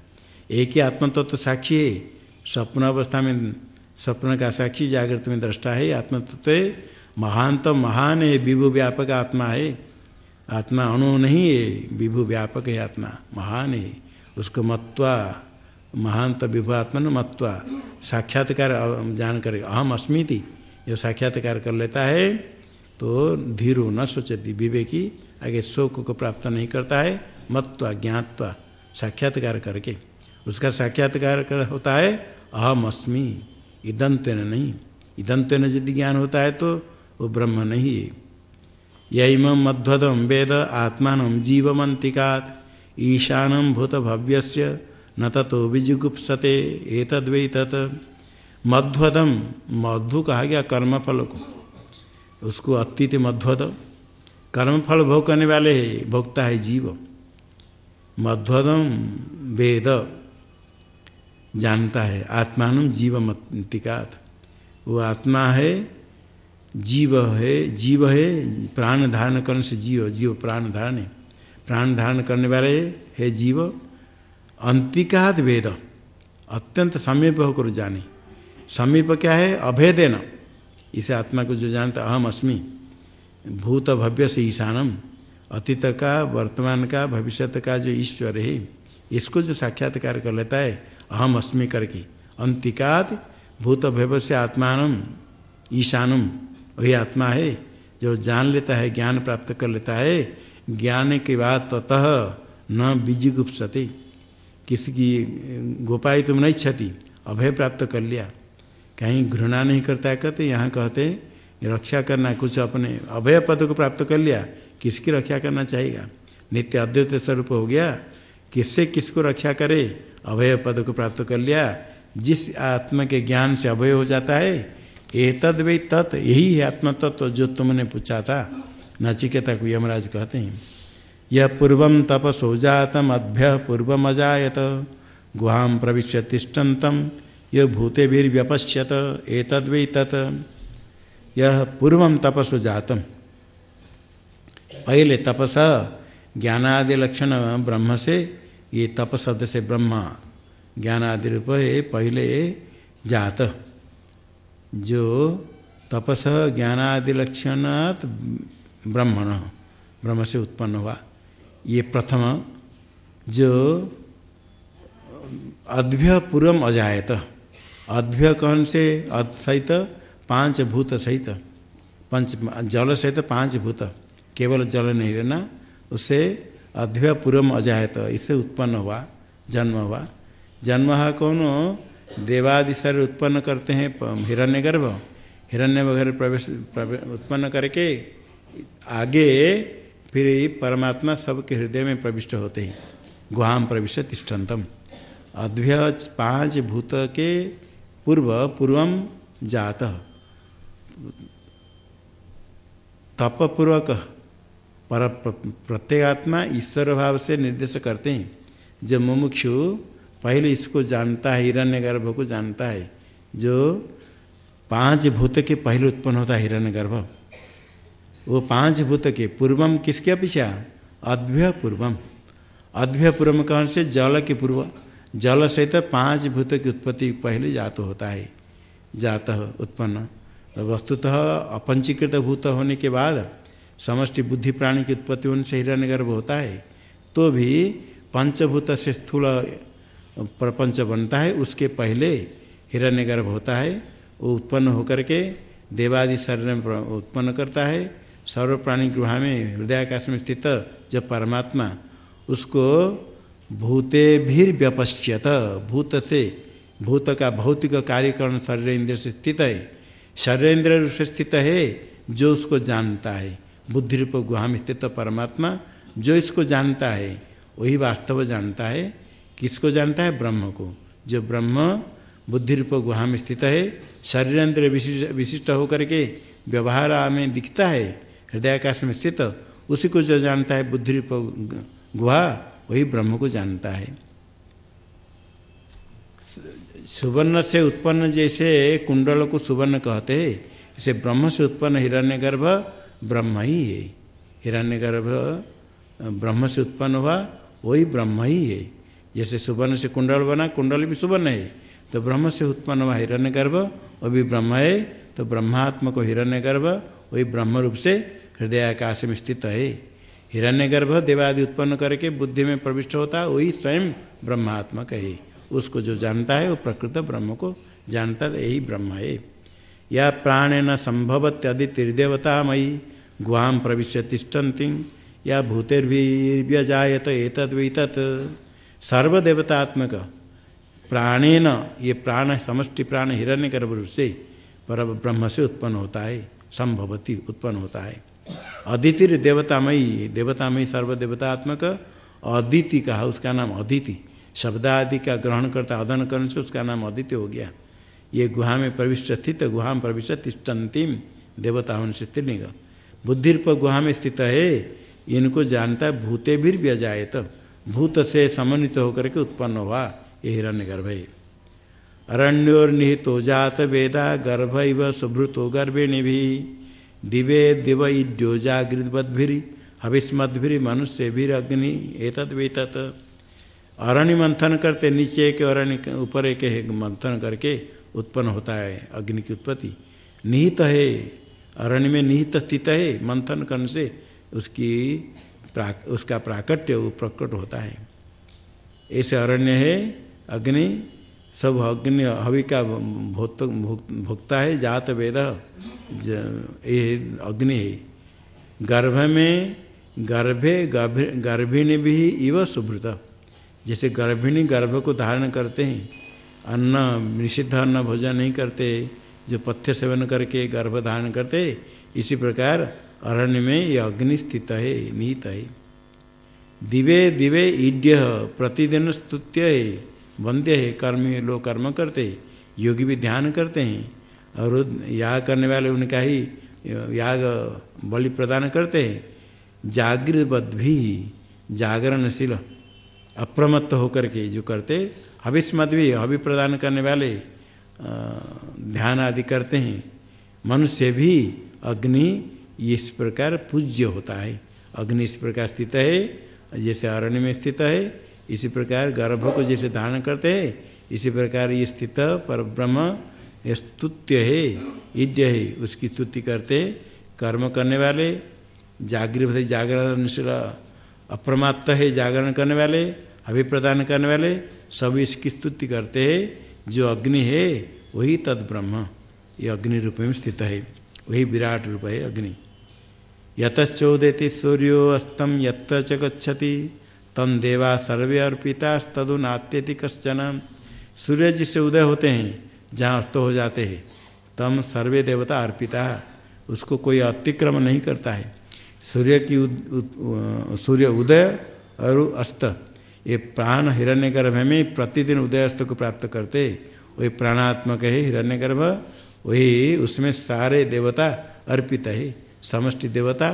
एक ही आत्मतत्व साक्षी है स्वप्न अवस्था में स्वप्न का साक्षी जागृत में दृष्टा है। आत्मतत्व महानतम महान है, विभु व्यापक आत्मा है। आत्मा अणु नहीं है, विभु व्यापक है आत्मा, महान है। उसको मत्वा महानत विभुआत्मन मत्वा। साक्षात्कार जान कर अहम अस्मी थी जो साक्षात्कार कर लेता है तो धीरो न सोचती, विवेकी आगे शोक को प्राप्त नहीं करता है, मत्वा, ज्ञातवा, साक्षात्कार करके। उसका साक्षात्कार कर होता है, अहम अस्मी इदंत्व नहीं। इदंत्व यदि ज्ञान होता है तो वो ब्रह्म नहीं है। यम मध्वदम वेद आत्मान जीवमंतिकात ईशानम भूत भव्यस्य न ततो विजुगुप्सते एतद वे तत् मध्वदम मधु कहा गया, कर्मफल को। उसको अतीत मध्वद। कर्मफल भोग करने वाले, भोगता है जीव। मध्वदम वेद। जानता है, आत्मान जीव मतिकात वो आत्मा है, जीव है जीव है, प्राण धारण करने से जीव जीव प्राण धारण। प्राण धारण करने वाले है जीव। अंतिकाद वेद अत्यंत समीप होकर जाने। समीप क्या है? अभेदेन। इसे आत्मा को जो जानता अहम अस्मि। भूत भव्य से ईशानम। अतीत का, वर्तमान का भविष्य का जो ईश्वर है, इसको जो साक्षात्कार कर लेता है, अहम अस्मि करके। अंतिकात भूत भव्य से आत्मान ईशानम। वही आत्मा है, जो जान लेता है, ज्ञान प्राप्त कर लेता है। ज्ञान के बाद ततः न बीजिगुप्सते। किसी की, गोपाई तुम नहीं क्षति, अभय प्राप्त कर लिया। कहीं घृणा नहीं करता है, कहते, यहाँ कहते, रक्षा करना कुछ अपने अभय पद को प्राप्त कर लिया, किसकी रक्षा करना चाहेगा? नित्य अद्वैत स्वरूप हो गया, किससे किसको रक्षा करे? अभय पद को प्राप्त कर लिया। जिस आत्मा के ज्ञान से अभय हो जाता है ए तद वे तत्, यही है आत्म तत्व जो तुमने पूछा था। नचिकेता को यमराज कहते हैं। यह पूर्व तपसो जातम अभ्य पूर्वमजात गुहां प्रवेश तिष्ठन्तं यह भूतेभिर्व्यपश्यत एतद्वै तत् यह पूर्व तपसो जातम। पहले तपस ज्ञानादि लक्षण ब्रह्म से ये तपशब्द से ब्रह्म। ज्ञानादि रूप पहले जात। जो तपस ज्ञानादि लक्षणात् ब्रह्मण ब्रह्म से उत्पन्न हुआ। ये प्रथम जो अद्भ्य पूर्वम अजायत अद्भ्य कौन से सहित पाँच भूत सहित, पंच जल सहित पाँच भूत, केवल जल नहीं रहना उससे अध्य पूर्व अजायत, इससे उत्पन्न हुआ, जन्म हुआ। जन्म कौन? देवादि शरीर उत्पन्न करते हैं हिरण्य गर्भ हिरण्य वगैरह प्रवेश उत्पन्न करके आगे फिर परमात्मा सबके हृदय में प्रविष्ट होते हैं। गुहाम प्रविष्ट तिष्ठन्तम। अद्भ्य पाँच भूत के पूर्व पूर्वम जात। तपपूर्वक पर प्रत्येगात्मा ईश्वर भाव से निर्देश करते हैं। जब मुमुक्षु पहले इसको जानता है हिरण्य गर्भ को जानता है। जो पाँच भूत के पहले उत्पन्न होता है हिरण्य गर्भ वो पाँच भूत के, पूर्वम किसके अपेक्षा? अद्भ्य पूर्वम। अद्भ्य पूर्वम कौन से जल के पूर्व, जल सहित पाँच भूत की उत्पत्ति पहले जात होता है, जात उत्पन्न। तो वस्तुतः अपंचीकृत भूत होने के बाद समष्टि बुद्धि प्राणी की उत्पत्ति होने से हिरण्य गर्भ होता है तो भी पंचभूत से स्थूल प्रपंच बनता है, उसके पहले हिरण्य गर्भ होता है, वो उत्पन्न होकर के देवादि शरीर में उत्पन्न करता है सर्व प्राणी गृह में हृदयाकाश में स्थित जो परमात्मा, उसको भूते भी व्यपश्यत भूत से भूत का भौतिक कार्यकरण शरीर इंद्र से स्थित है। शरीर इंद्र रूप से स्थित है जो उसको जानता है। बुद्धि रूप गुहा में स्थित परमात्मा जो इसको जानता है, वही वास्तव जानता है। किसको जानता है? ब्रह्म को। जो ब्रह्म बुद्धि रूप गुहा में स्थित है शरीर विशिष्ट विशिष्ट होकर के व्यवहार में दिखता है हृदयाकाश में स्थित, उसी को जो जानता है, बुद्धि रूप गुहा, वही ब्रह्म को जानता है। सुवर्ण से उत्पन्न जैसे कुंडल को सुवर्ण कहते हैं, इसे ब्रह्म से उत्पन्न हिरण्यगर्भ ब्रह्म ही है। हिरण्यगर्भ, ब्रह्म से उत्पन्न हुआ, वही ब्रह्म ही है। जैसे सुवर्ण से कुंडल बना, कुंडल भी सुवर्ण है तो ब्रह्म से उत्पन्न हुआ हिरण्यगर्भ, वो भी ब्रह्म है तो ब्रह्मात्म को हिरण्यगर्भ, वही ब्रह्म रूप से हृदय आकाश में स्थित है हिरण्यगर्भ देवादि उत्पन्न करके बुद्धि में प्रविष्ट होता है वही स्वयं ब्रह्मात्मक है उसको जो जानता है, वो प्रकृत ब्रह्म को जानता है, यही ब्रह्म है। या प्राणेन संभवत्यदितिर्देवता मयी गुहाम प्रविश्य तिष्ठन्ति, या भूतेर्वीर्यजायत एतद तत् सर्वदेवतात्मक प्राणेन, ये प्राण, समष्टि प्राण हिरण्य गर्भ रूप से पर ब्रह्म से उत्पन्न होता है, संभवती उत्पन्न होता है। अदिति देवतामयी देवतामयी सर्वदेवतात्मक अदिति कहा उसका नाम अदिति। शब्द आदि का ग्रहण करता, अदन करने से उसका नाम अदिति हो गया। ये गुहा में प्रविष्ट स्थित, गुहा में प्रविष्ट तिष्ठंतिम देवताओं से स्त्रीलिंग बुद्धिर्प गुहा में स्थित है, इनको जानता है भूते भी व्यजायत। भूत से समन्वित होकर के उत्पन्न हुआ, ये हिरण्य गर्भ है। अरण्योर्निहितो जात वेदा, गर्भ इव सुभृतो गर्भिणी भी दिवे दिव इड्यो जागृतवद्भिरी हविस्मद्भिरी मनुष्य भी अग्नि एतद वेतत। अरण्य मंथन करते नीचे एक अरण्य ऊपर एक मंथन करके उत्पन्न होता है अग्नि की उत्पत्ति। निहित है अरण्य में निहित स्थित है मंथन करने से उसकी प्राक, उसका प्राकट्य प्रकट होता है। ऐसे अरण्य है अग्नि सब अग्नि हवि का भोक्त भोक्ता है, जात वेद ये अग्नि है। गर्भ में गर्भे गर्भिणी भी इव सुभृत। जैसे गर्भिणी गर्भ को धारण करते हैं, अन्न, निषिद्ध अन्न भोजन नहीं करते, जो पथ्य सेवन करके गर्भ धारण करते, इसी प्रकार अरण्य में ये अग्नि स्थित है निहित है। दिवे दिवे ईड्य प्रतिदिन स्तुत्य है। वंद्य है, कर्मी लोग कर्म करते हैं, योगी भी ध्यान करते हैं, और याग करने वाले उनका ही याग बलि प्रदान करते हैं। जागृत भी जागरणशील, अप्रमत्त होकर के जो करते हविस्मत भी हवि प्रदान करने वाले ध्यान आदि करते हैं। मनुष्य भी अग्नि इस प्रकार पूज्य होता है। अग्नि इस प्रकार स्थित है, जैसे अरण्य में स्थित है इसी प्रकार गर्भ को जैसे धारण करते हैं, इसी प्रकार ये स्थित पर ब्रह्म स्तुत्य है ईड्य है, उसकी स्तुति करते कर्म करने वाले, जागृत जागरणशील अप्रमात्त है, जागरण करने वाले, अभिप्रदान करने वाले, सब इसकी स्तुति करते हैं, जो अग्नि है, वही तद ब्रह्म ये अग्नि रूप में स्थित है, वही विराट रूप है अग्नि। यतश्चोदेति सूर्यो अस्तम यत्र च गच्छति। तम देवा सर्वे अर्पिता तदु नात्यति कश्चन सूर्य जिससे उदय होते हैं, जहाँ अस्त हो जाते हैं। तम सर्वे देवता अर्पिता, उसको कोई अतिक्रम नहीं करता है। सूर्य की सूर्य उदय और अस्त, ये प्राण हिरण्यगर्भ में प्रतिदिन उदय अस्त को प्राप्त करते। वही प्राणात्मक है हिरण्यगर्भ, वही उसमें सारे देवता अर्पित है, समष्टि देवता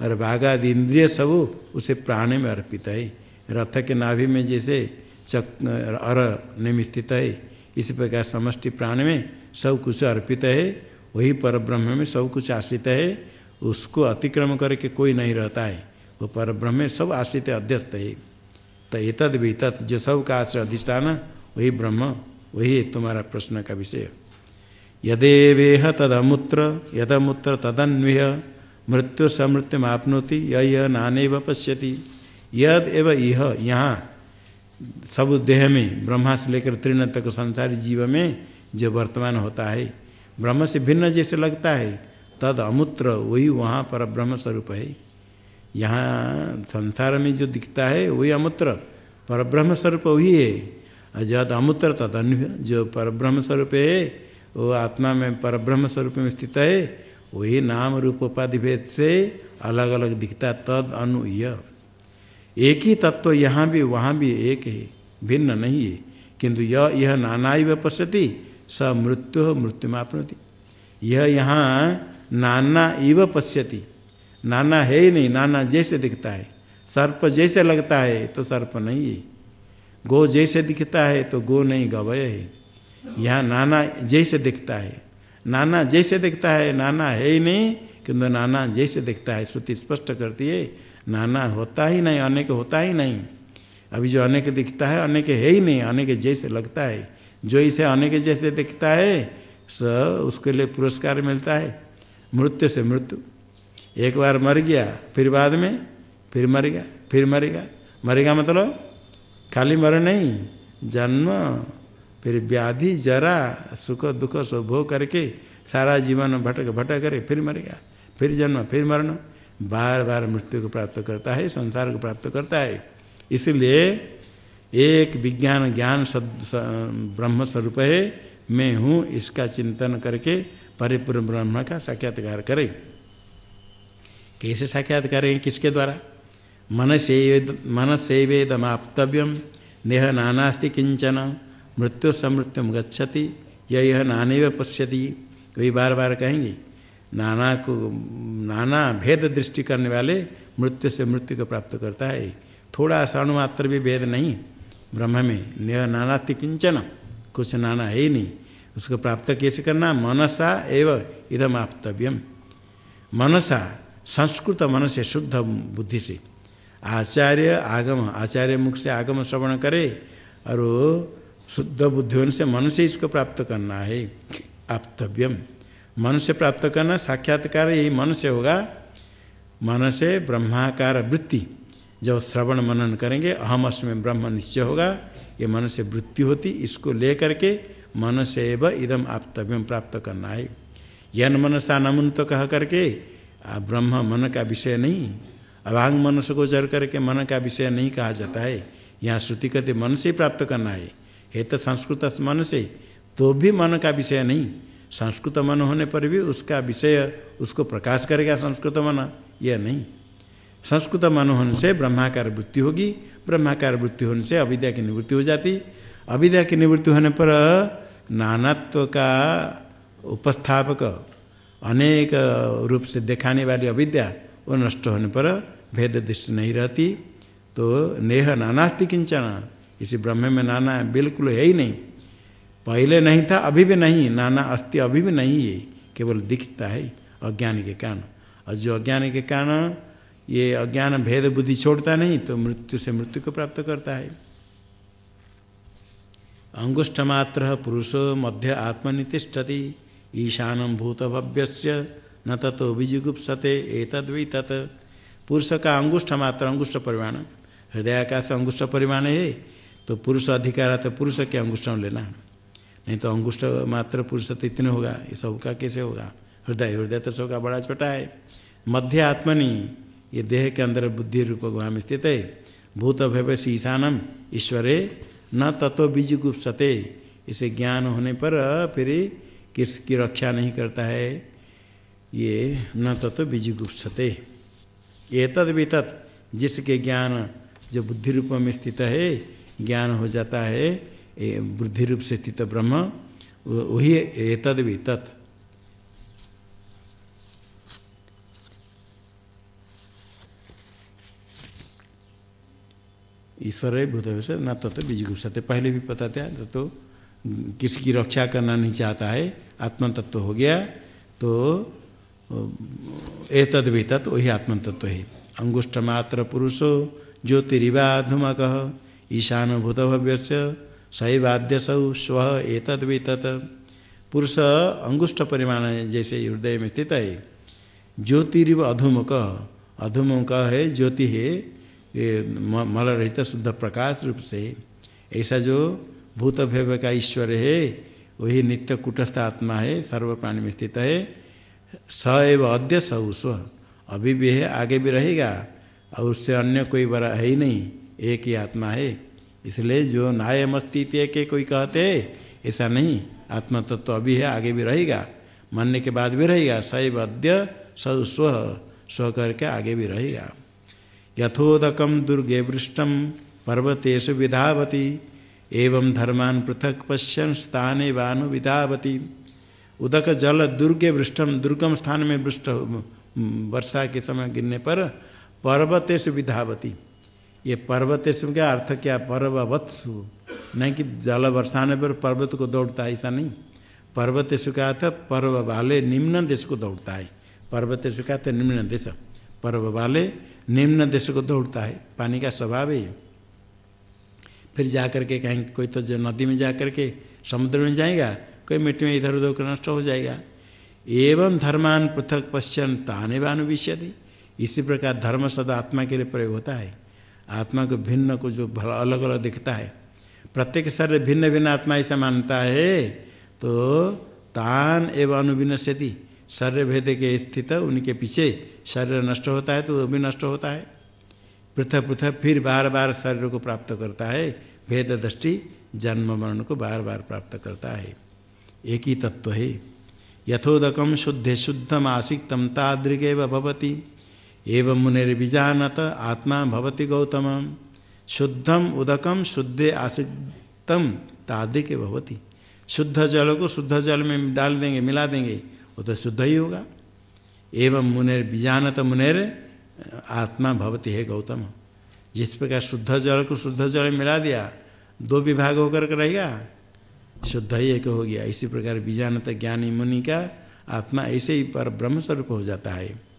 और बाघादि इंद्रिय सब उसे प्राण में अर्पित है। रथ के नाभि में जैसे चक, अर निम स्थित है। इसी प्रकार समष्टि प्राण में सब कुछ अर्पित है। वही पर ब्रह्म में सब कुछ आश्रित है। उसको अतिक्रम करके कोई नहीं रहता है। वो पर ब्रह्म में सब आश्रित अध्यस्त है। तो एतद भी तत् जो सब का आश्रय अधिष्ठान, वही ब्रह्म, वही तुम्हारा प्रश्न का विषय। यदेवेह तदमुत्र, यदमुत्र तदन्वय मृत्यु समृत्यु आपनोति यह नाने पश्यति। यद एव यह यहाँ, सब देह में, ब्रह्मा से लेकर तृण तक संसारी जीव में जो वर्तमान होता है, ब्रह्म से भिन्न जैसे लगता है, तद अमूत्र, वही वहाँ पर ब्रह्म स्वरूप है। यहाँ संसार में जो दिखता है, वही अमूत्र, पर ब्रह्म स्वरूप वही है। और जद अमूत्र, तद अन्य, जो पर ब्रह्म स्वरूप है, वो आत्मा में पर ब्रह्म स्वरूप में स्थित है वही नाम रूप उपाधि भेद से अलग अलग दिखता तद, अनु एक ही तत्व यहाँ भी, वहाँ भी एक है, भिन्न नहीं है। किंतु यह यह नाना ही पश्यति स मृत्यु मृत्यु मापनति यह यहाँ नाना इव पश्यति। नाना है ही नहीं, नाना जैसे दिखता है। सर्प जैसे लगता है तो सर्प नहीं है। गो जैसे दिखता है तो गो नहीं, गवय है। यहाँ नाना जैसे दिखता है। नाना जैसे दिखता है, नाना है ही नहीं, किंतु नाना जैसे दिखता है, श्रुति स्पष्ट करती है, नाना होता ही नहीं, अनेक होता ही नहीं। अभी जो अनेक दिखता है, अनेक है ही नहीं, अनेक जैसे लगता है। जो इसे अनेक जैसे दिखता है, स उसके लिए पुरस्कार मिलता है। मृत्यु से मृत्यु। एक बार मर गया, फिर बाद में, फिर मर गया, फिर मरेगा मरेगा मतलब खाली मर नहीं, जन्म फिर व्याधि, जरा, सुख, दुख सब भोग करके सारा जीवन भटक भटक करे, फिर मरेगा फिर जन्म, फिर मरण। बार बार मृत्यु को प्राप्त करता है, संसार को प्राप्त करता है। इसलिए एक विज्ञान, ज्ञान ब्रह्म स्वरूप है। मैं हूँ, इसका चिंतन करके परिपूर्ण ब्रह्म का साक्षात्कार करें। कैसे साक्षात्कार करें? किसके द्वारा? मन से मन से वेदमाप्तव्यम। नेह नानास्ति किंचन मृत्यु समृत्यु गच्छति यह यह नाने व पश्यति वही बार बार कहेंगे नाना को नाना भेद दृष्टि करने वाले मृत्यु से मृत्यु को प्राप्त करता है। थोड़ा सा अणुमात्र भी भेद नहीं। ब्रह्म में नेह नानास्ति किंचन कुछ नाना है ही नहीं। उसको प्राप्त कैसे करना? मनसा एवं इदम आप्तव्यम। मनसा, संस्कृत मन से शुद्ध बुद्धि से आचार्य आगम, आचार्य मुख से आगम श्रवण करे और शुद्ध बुद्धि होने से मन से इसको प्राप्त करना है, आप्तव्यम। मन से प्राप्त करना, साक्षात्कार यही मन से होगा। मन से ब्रह्माकार वृत्ति, जब श्रवण मनन करेंगे, अहम अस्में ब्रह्म निश्चय होगा, ये मन से वृत्ति होती, इसको लेकर के मन से एव इदम आप्तव्यम प्राप्त करना है। यन मनसा नमुन तो कह करके ब्रह्म मन का विषय नहीं अभांग मन से गोचर करके मन का विषय नहीं कहा जाता है। यहाँ श्रुति कहते मन से प्राप्त करना है। है तो संस्कृत मन से तो भी मन का विषय नहीं। संस्कृत मन होने पर भी उसका विषय, उसको प्रकाश करेगा संस्कृत मन, यह नहीं। संस्कृत मन होने से ब्रह्माकार वृत्ति होगी, ब्रह्माकार वृत्ति होने से अविद्या की निवृत्ति हो जाती। अविद्या की निवृत्ति होने पर नानात्व का उपस्थापक, अनेक रूप से दिखाने वाली अविद्या, वो नष्ट होने पर भेद दृष्टि नहीं रहती। तो नेह नानास्ति किंचन। इसी ब्रह्म में नाना है, बिल्कुल है ही नहीं। पहले नहीं था, अभी भी नहीं। नाना अस्थि अभी भी नहीं है, केवल दिखता है अज्ञान के कारण। और जो अज्ञान के कारण, ये अज्ञान भेद बुद्धि छोड़ता नहीं तो मृत्यु से मृत्यु को प्राप्त करता है। अंगुष्ठमात्र पुरुषो मध्य आत्मनितिष्ठति ईशानम भूत भव्य न तत्व विजुगुप्सते एतद्वि तत् पुरुष का अंगुष्ठ मात्र, अंगुष्ठ परिमाण। हृदय से अंगुष्ठ परिमाण है तो पुरुष अधिकार है तो पुरुष के अंगुष्ठ लेना नहीं तो अंगुष्ठ मात्र पुरुष तो इतने होगा, ये सबका कैसे होगा? हृदय हृदय तो सबका बड़ा छोटा है। मध्य आत्मनि, ये देह के अंदर बुद्धि रूप वहाँ में स्थित है। भूत भव्य ईशानम, ईश्वरे, न तत्व बीज गुप्सते। इसे ज्ञान होने पर फिर किसकी रक्षा नहीं करता है? ये न तत्व बीज गुप्सते। ये तद भी तत् जिसके ज्ञान जो बुद्धि रूप में स्थित है ज्ञान हो जाता है बुद्धि रूप से स्थित ब्रह्म वही एतद भी तत्। ईश्वर है भूत से न तो, तो बीज पहले भी पता था तो, तो किसकी रक्षा करना नहीं चाहता है आत्म तत्व हो गया तो ए तद भी तत्व वही आत्म तत्व है। अंगुष्ठ मात्र पुरुषो ज्योतिरिवा धूमक ईशान भूत भव्य सैवाद्य सौ स्व एतद भी तत् पुरुष अंगुष्ठ परिमाण जैसे हृदय में स्थित है। ज्योतिरिव अधुमुख अधुमुख है, ज्योति है मल रहित शुद्ध प्रकाश रूप से। ऐसा जो भूत भव्य का ईश्वर है, वही नित्य कुटस्थ आत्मा है, सर्व प्राणी में स्थित है। स एव अद्य स, स्व। अभी भी है, आगे भी रहेगा, और उससे अन्य कोई बड़ा है ही नहीं। एक ही आत्मा है। इसलिए जो नायम अस्तित्व के कोई कहते, ऐसा नहीं। आत्मा तत्व तो अभी है, आगे भी रहेगा। मरने के बाद भी रहेगा। सैव अद्य स स्व स्व करके आगे भी रहेगा। यथोदकम दुर्गे वृष्टम पर्वतेषु विधावती, एवं धर्मान पृथक पश्यन स्थाने वानु विधावती। उदक जल दुर्गे वृष्टम दुर्गम स्थान में वृष्ट वर्षा के समय गिरने पर पर्वतेषु विधावती। ये पर्वतेषु का अर्थ क्या पर्ववत्सु नहीं कि जल बरसाने पर पर्वत को दौड़ता है, ऐसा नहीं। पर्वतेशु का अर्थ पर्व वाले निम्न देश को दौड़ता है। पर्वतेशु का अर्थ निम्न देश। पर्व वाले निम्न देश को दौड़ता है। पानी का स्वभाव है फिर जा करके कहीं, कोई तो नदी में जा करके समुद्र में जाएगा, कोई मिट्टी में इधर उधर नष्ट हो जाएगा। एवं धर्मान पृथक पश्चन ताने वानुविष्यति इसी प्रकार धर्म सदा आत्मा के लिए प्रयोग होता है। आत्मा को भिन्न को जो अलग अलग दिखता है। प्रत्येक शरीर भिन्न भिन्न आत्मा ऐसा मानता है तो तान एवं अनुविनश्यति शरीर भेद के स्थित उनके पीछे शरीर नष्ट होता है तो वो भी नष्ट होता है। पृथक पृथक फिर बार बार शरीर को प्राप्त करता है, भेद दृष्टि जन्म मरण को बार बार प्राप्त करता है। एक ही तत्व है। यथोदकम शुद्धे शुद्धम आसिक्तम तादृगे भवती। एवं मुनिर्विजानत आत्मा भवती गौतम शुद्धम उदकम शुद्धे आसिक्तम तादृके भवती। शुद्ध जल को शुद्ध जल में डाल देंगे, मिला देंगे, वो तो शुद्ध ही होगा। एवं मुनेर बीजानत मुनेर, आत्मा भवती है गौतम। जिस प्रकार शुद्ध जल को शुद्ध जल में मिला दिया, दो विभाग होकर के रहेगा। शुद्ध ही एक हो गया। इसी प्रकार बीजानत ज्ञानी मुनि का आत्मा ऐसे ही पर ब्रह्म स्वरूप हो जाता है।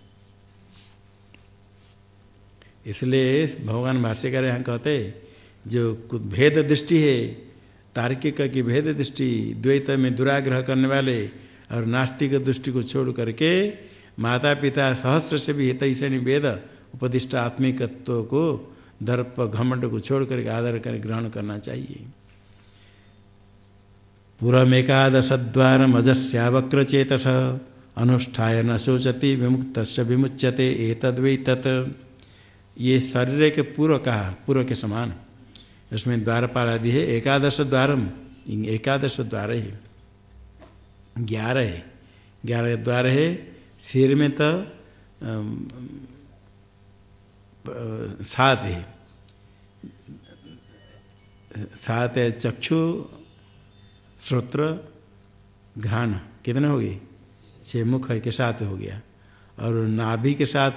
इसलिए भगवान भाष्यकार यहाँ कहते जो भेद दृष्टि है, तार्किक की भेद दृष्टि, द्वैत में दुराग्रह करने वाले और नास्तिक दृष्टि को छोड़ करके माता पिता सहस्र से भी हित ईश्वरी वेद उपदिष्ट आत्मिकत्व को, दर्प घमंड को छोड़ करके आदर कर ग्रहण करना चाहिए। पुरमेकादश द्वार मजस्यावक्र चेतस अनुष्ठाय न शोचती विमुक्त विमुच्यते, एतद्वै तत्। ये शरीर के पूर्व कहा पूर्व के समान। इसमें द्वारपाल आदि है, एकादश द्वारम। एकादश द्वार है। ग्यारह है। ग्यारह द्वार है। सिर में तो सात है। सात है चक्षु, श्रोत्र, घ्राण। कितने हो गए? छः मुख है के साथ हो गया? और नाभि के साथ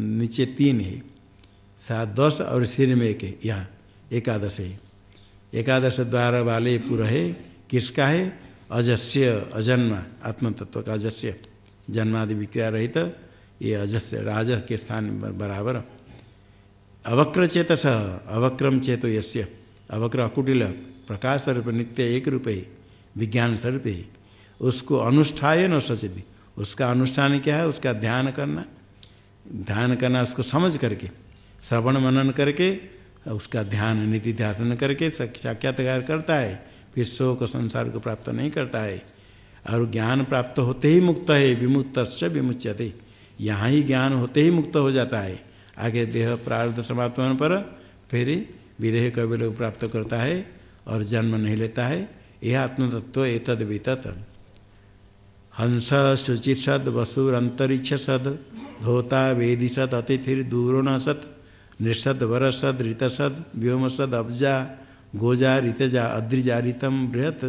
नीचे तीन है। सात दस और सिर में एक है। यहाँ एकादश है। एकादश द्वार वाले पूरा है। किसका है? अजस्य, अजन्म, आत्मतत्व का अजस्य। जन्मादि विक्रिया रहित, ये अजस्य राज के स्थान बराबर। अवक्र चेतस अवक्रम चेतो यस्य। अवक्र अकुटिल प्रकाश स्वरूप नित्य एक रूप है। विज्ञान स्वरूप उसको अनुष्ठाय न सचती। उसका अनुष्ठान क्या है? उसका ध्यान करना। ध्यान करना उसको समझ करके, श्रवण मनन करके, उसका ध्यान निधि ध्यान करके साक्षात्कार करता है। फिर शोक संसार को प्राप्त नहीं करता है। और ज्ञान प्राप्त होते ही मुक्त है विमुक्त विमुच्यते। यहाँ ही ज्ञान होते ही मुक्त हो जाता है। आगे देह प्रार्थ समाप्त होने पर फिर विदेह कवि लोग प्राप्त करता है और जन्म नहीं लेता है। यह आत्मतत्व एतद वितत। हंस शुचित सद वसुर अंतरिक्ष सद, धोता वेदी सद अतिथिर दूरोण सत निषद वर सद, ऋत सद, व्योम सद, अब्जा, गोजा, ऋतजा अद्रिजा ऋतम बृहत।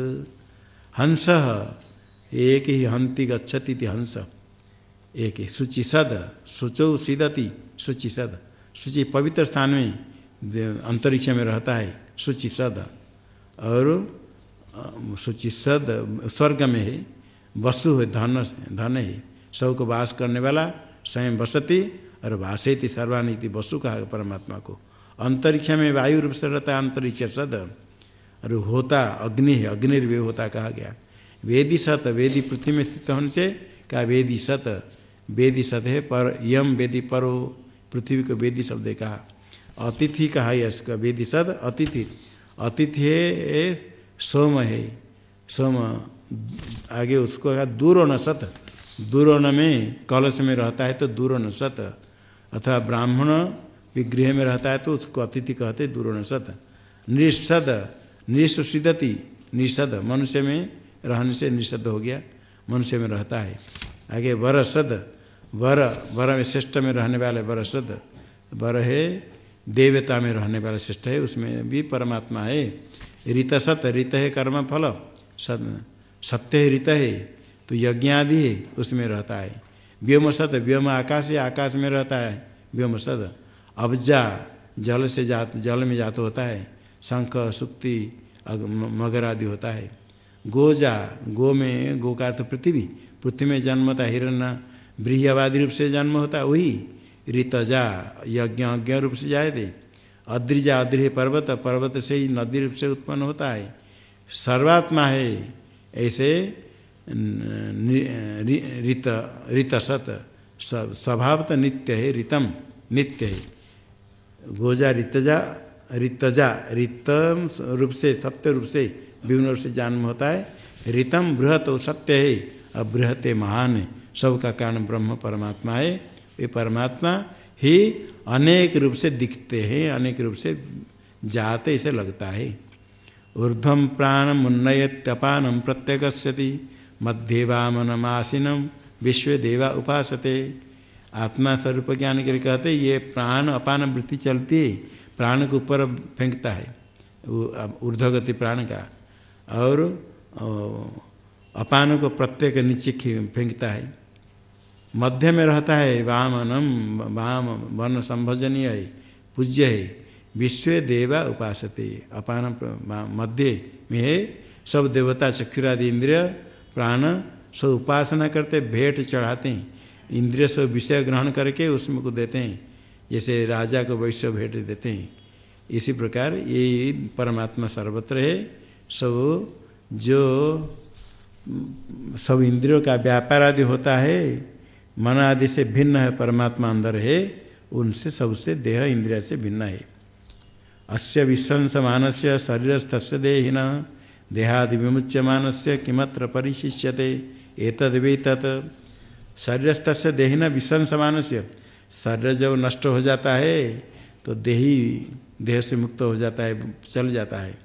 हंस, एक ही हंति गच्छति हंस। एक ही शुचि सद, शुचौ सिदति, शुचि सद। शुचि पवित्र स्थान में अंतरिक्ष में रहता है, शुचि सद। और शुचि सद, स्वर्ग में है। वसु है, धन धन है। सबको वास करने वाला स्वयं बसती और वासेति सर्वानीति वसु कहा परमात्मा को। अंतरिक्ष में वायु रूप से रहता है, अंतरिक्ष सद। और होता अग्नि है अग्निर्वे होता कहा गया। वेदी सत, वेदी पृथ्वी में स्थित होने से क्या वेदी सत। वेदी सत है पर, यम वेदी परो पृथ्वी को वेदी शब्द कहा। अतिथि कहा इसका वेदी सद, अतिथि। अतिथि है, सोम है, सोम आगे उसको कहा, दूर सत दूरोण में कलश में रहता है तो दूर सत अथवा ब्राह्मण विग्रह में रहता है तो उसको अतिथि कहते दूर सत। निषद, निषुषिदति, निषद, मनुष्य में रहने से निषद हो गया, मनुष्य में रहता है। आगे वर सद वर वर में श्रेष्ठ में रहने वाले वर सद वर है देवता में रहने वाला श्रेष्ठ है, उसमें भी परमात्मा है। ऋत सत ऋत है कर्म फल सत सत्य ऋत है तो यज्ञ आदि है, उसमें रहता है। व्योम सत व्योम आकाश है, आकाश में रहता है। व्योम सद अब्जा, जल से जात, जल में जात होता है। शंख, सुक्ति मगर आदि होता है। गोजा, गो में गो का अर्थ पृथ्वी पृथ्वी में जन्म होता है हिरण ब्रीहवादी रूप से जन्म होता है, वही ऋतजा, यज्ञ, अज्ञ रूप से जाए थे अद्रिजा, अद्रिह पर्वत पर्वत से ही नदी रूप से उत्पन्न होता है। सर्वात्मा है ऐसे ऋत, ऋतसत स्वभावत नित्य है ऋतम नित्य है गोजा ऋतजा ऋतजा, ऋतम रूप से सत्य रूप से विभिन्न रूप से जन्म होता है। ऋतम बृहत सत्य है और बृहत महान है। सबका कारण ब्रह्म परमात्मा है। ये परमात्मा ही अनेक रूप से दिखते हैं, अनेक रूप से जाते, इसे लगता है। ऊर्धम प्राण मुन्नयत्यपानम प्रत्यगस्यति मध्य विश्व देवा उपासते। आत्मा स्वरूप ज्ञान के लिए कहते, ये प्राण अपान वृत्ति चलती है प्राण के ऊपर फेंकता है ऊर्धगति प्राण का। और अपान को प्रत्येक नीचे फेंकता है। मध्य में रहता है वामनम वाम, वन संभजनीय है, पूज्य है। विश्व देवा उपासते। अपान मध्य में है सब देवता चक्षुरादि इंद्रिय प्राण सब उपासना करते, भेंट चढ़ाते हैं। इंद्रिय सब विषय ग्रहण करके उसमें को देते हैं। जैसे राजा को वैश्य भेंट देते हैं। इसी प्रकार ये परमात्मा सर्वत्र है। सब जो, सब इंद्रियों का व्यापार आदि होता है, मन आदि से भिन्न है, परमात्मा अंदर है, उनसे सबसे देह इंद्रिया से भिन्न है। अस्य विश्वंस मानस्य शरीर तस्य देहिन देहादि विमुच्यमान से किमत्र परिशिष्यते? एतद वे तत् शरीर तस्य देहिन विश्वंस मानस्य शरीर जब नष्ट हो जाता है तो देही, देह से मुक्त हो जाता है, चल जाता है।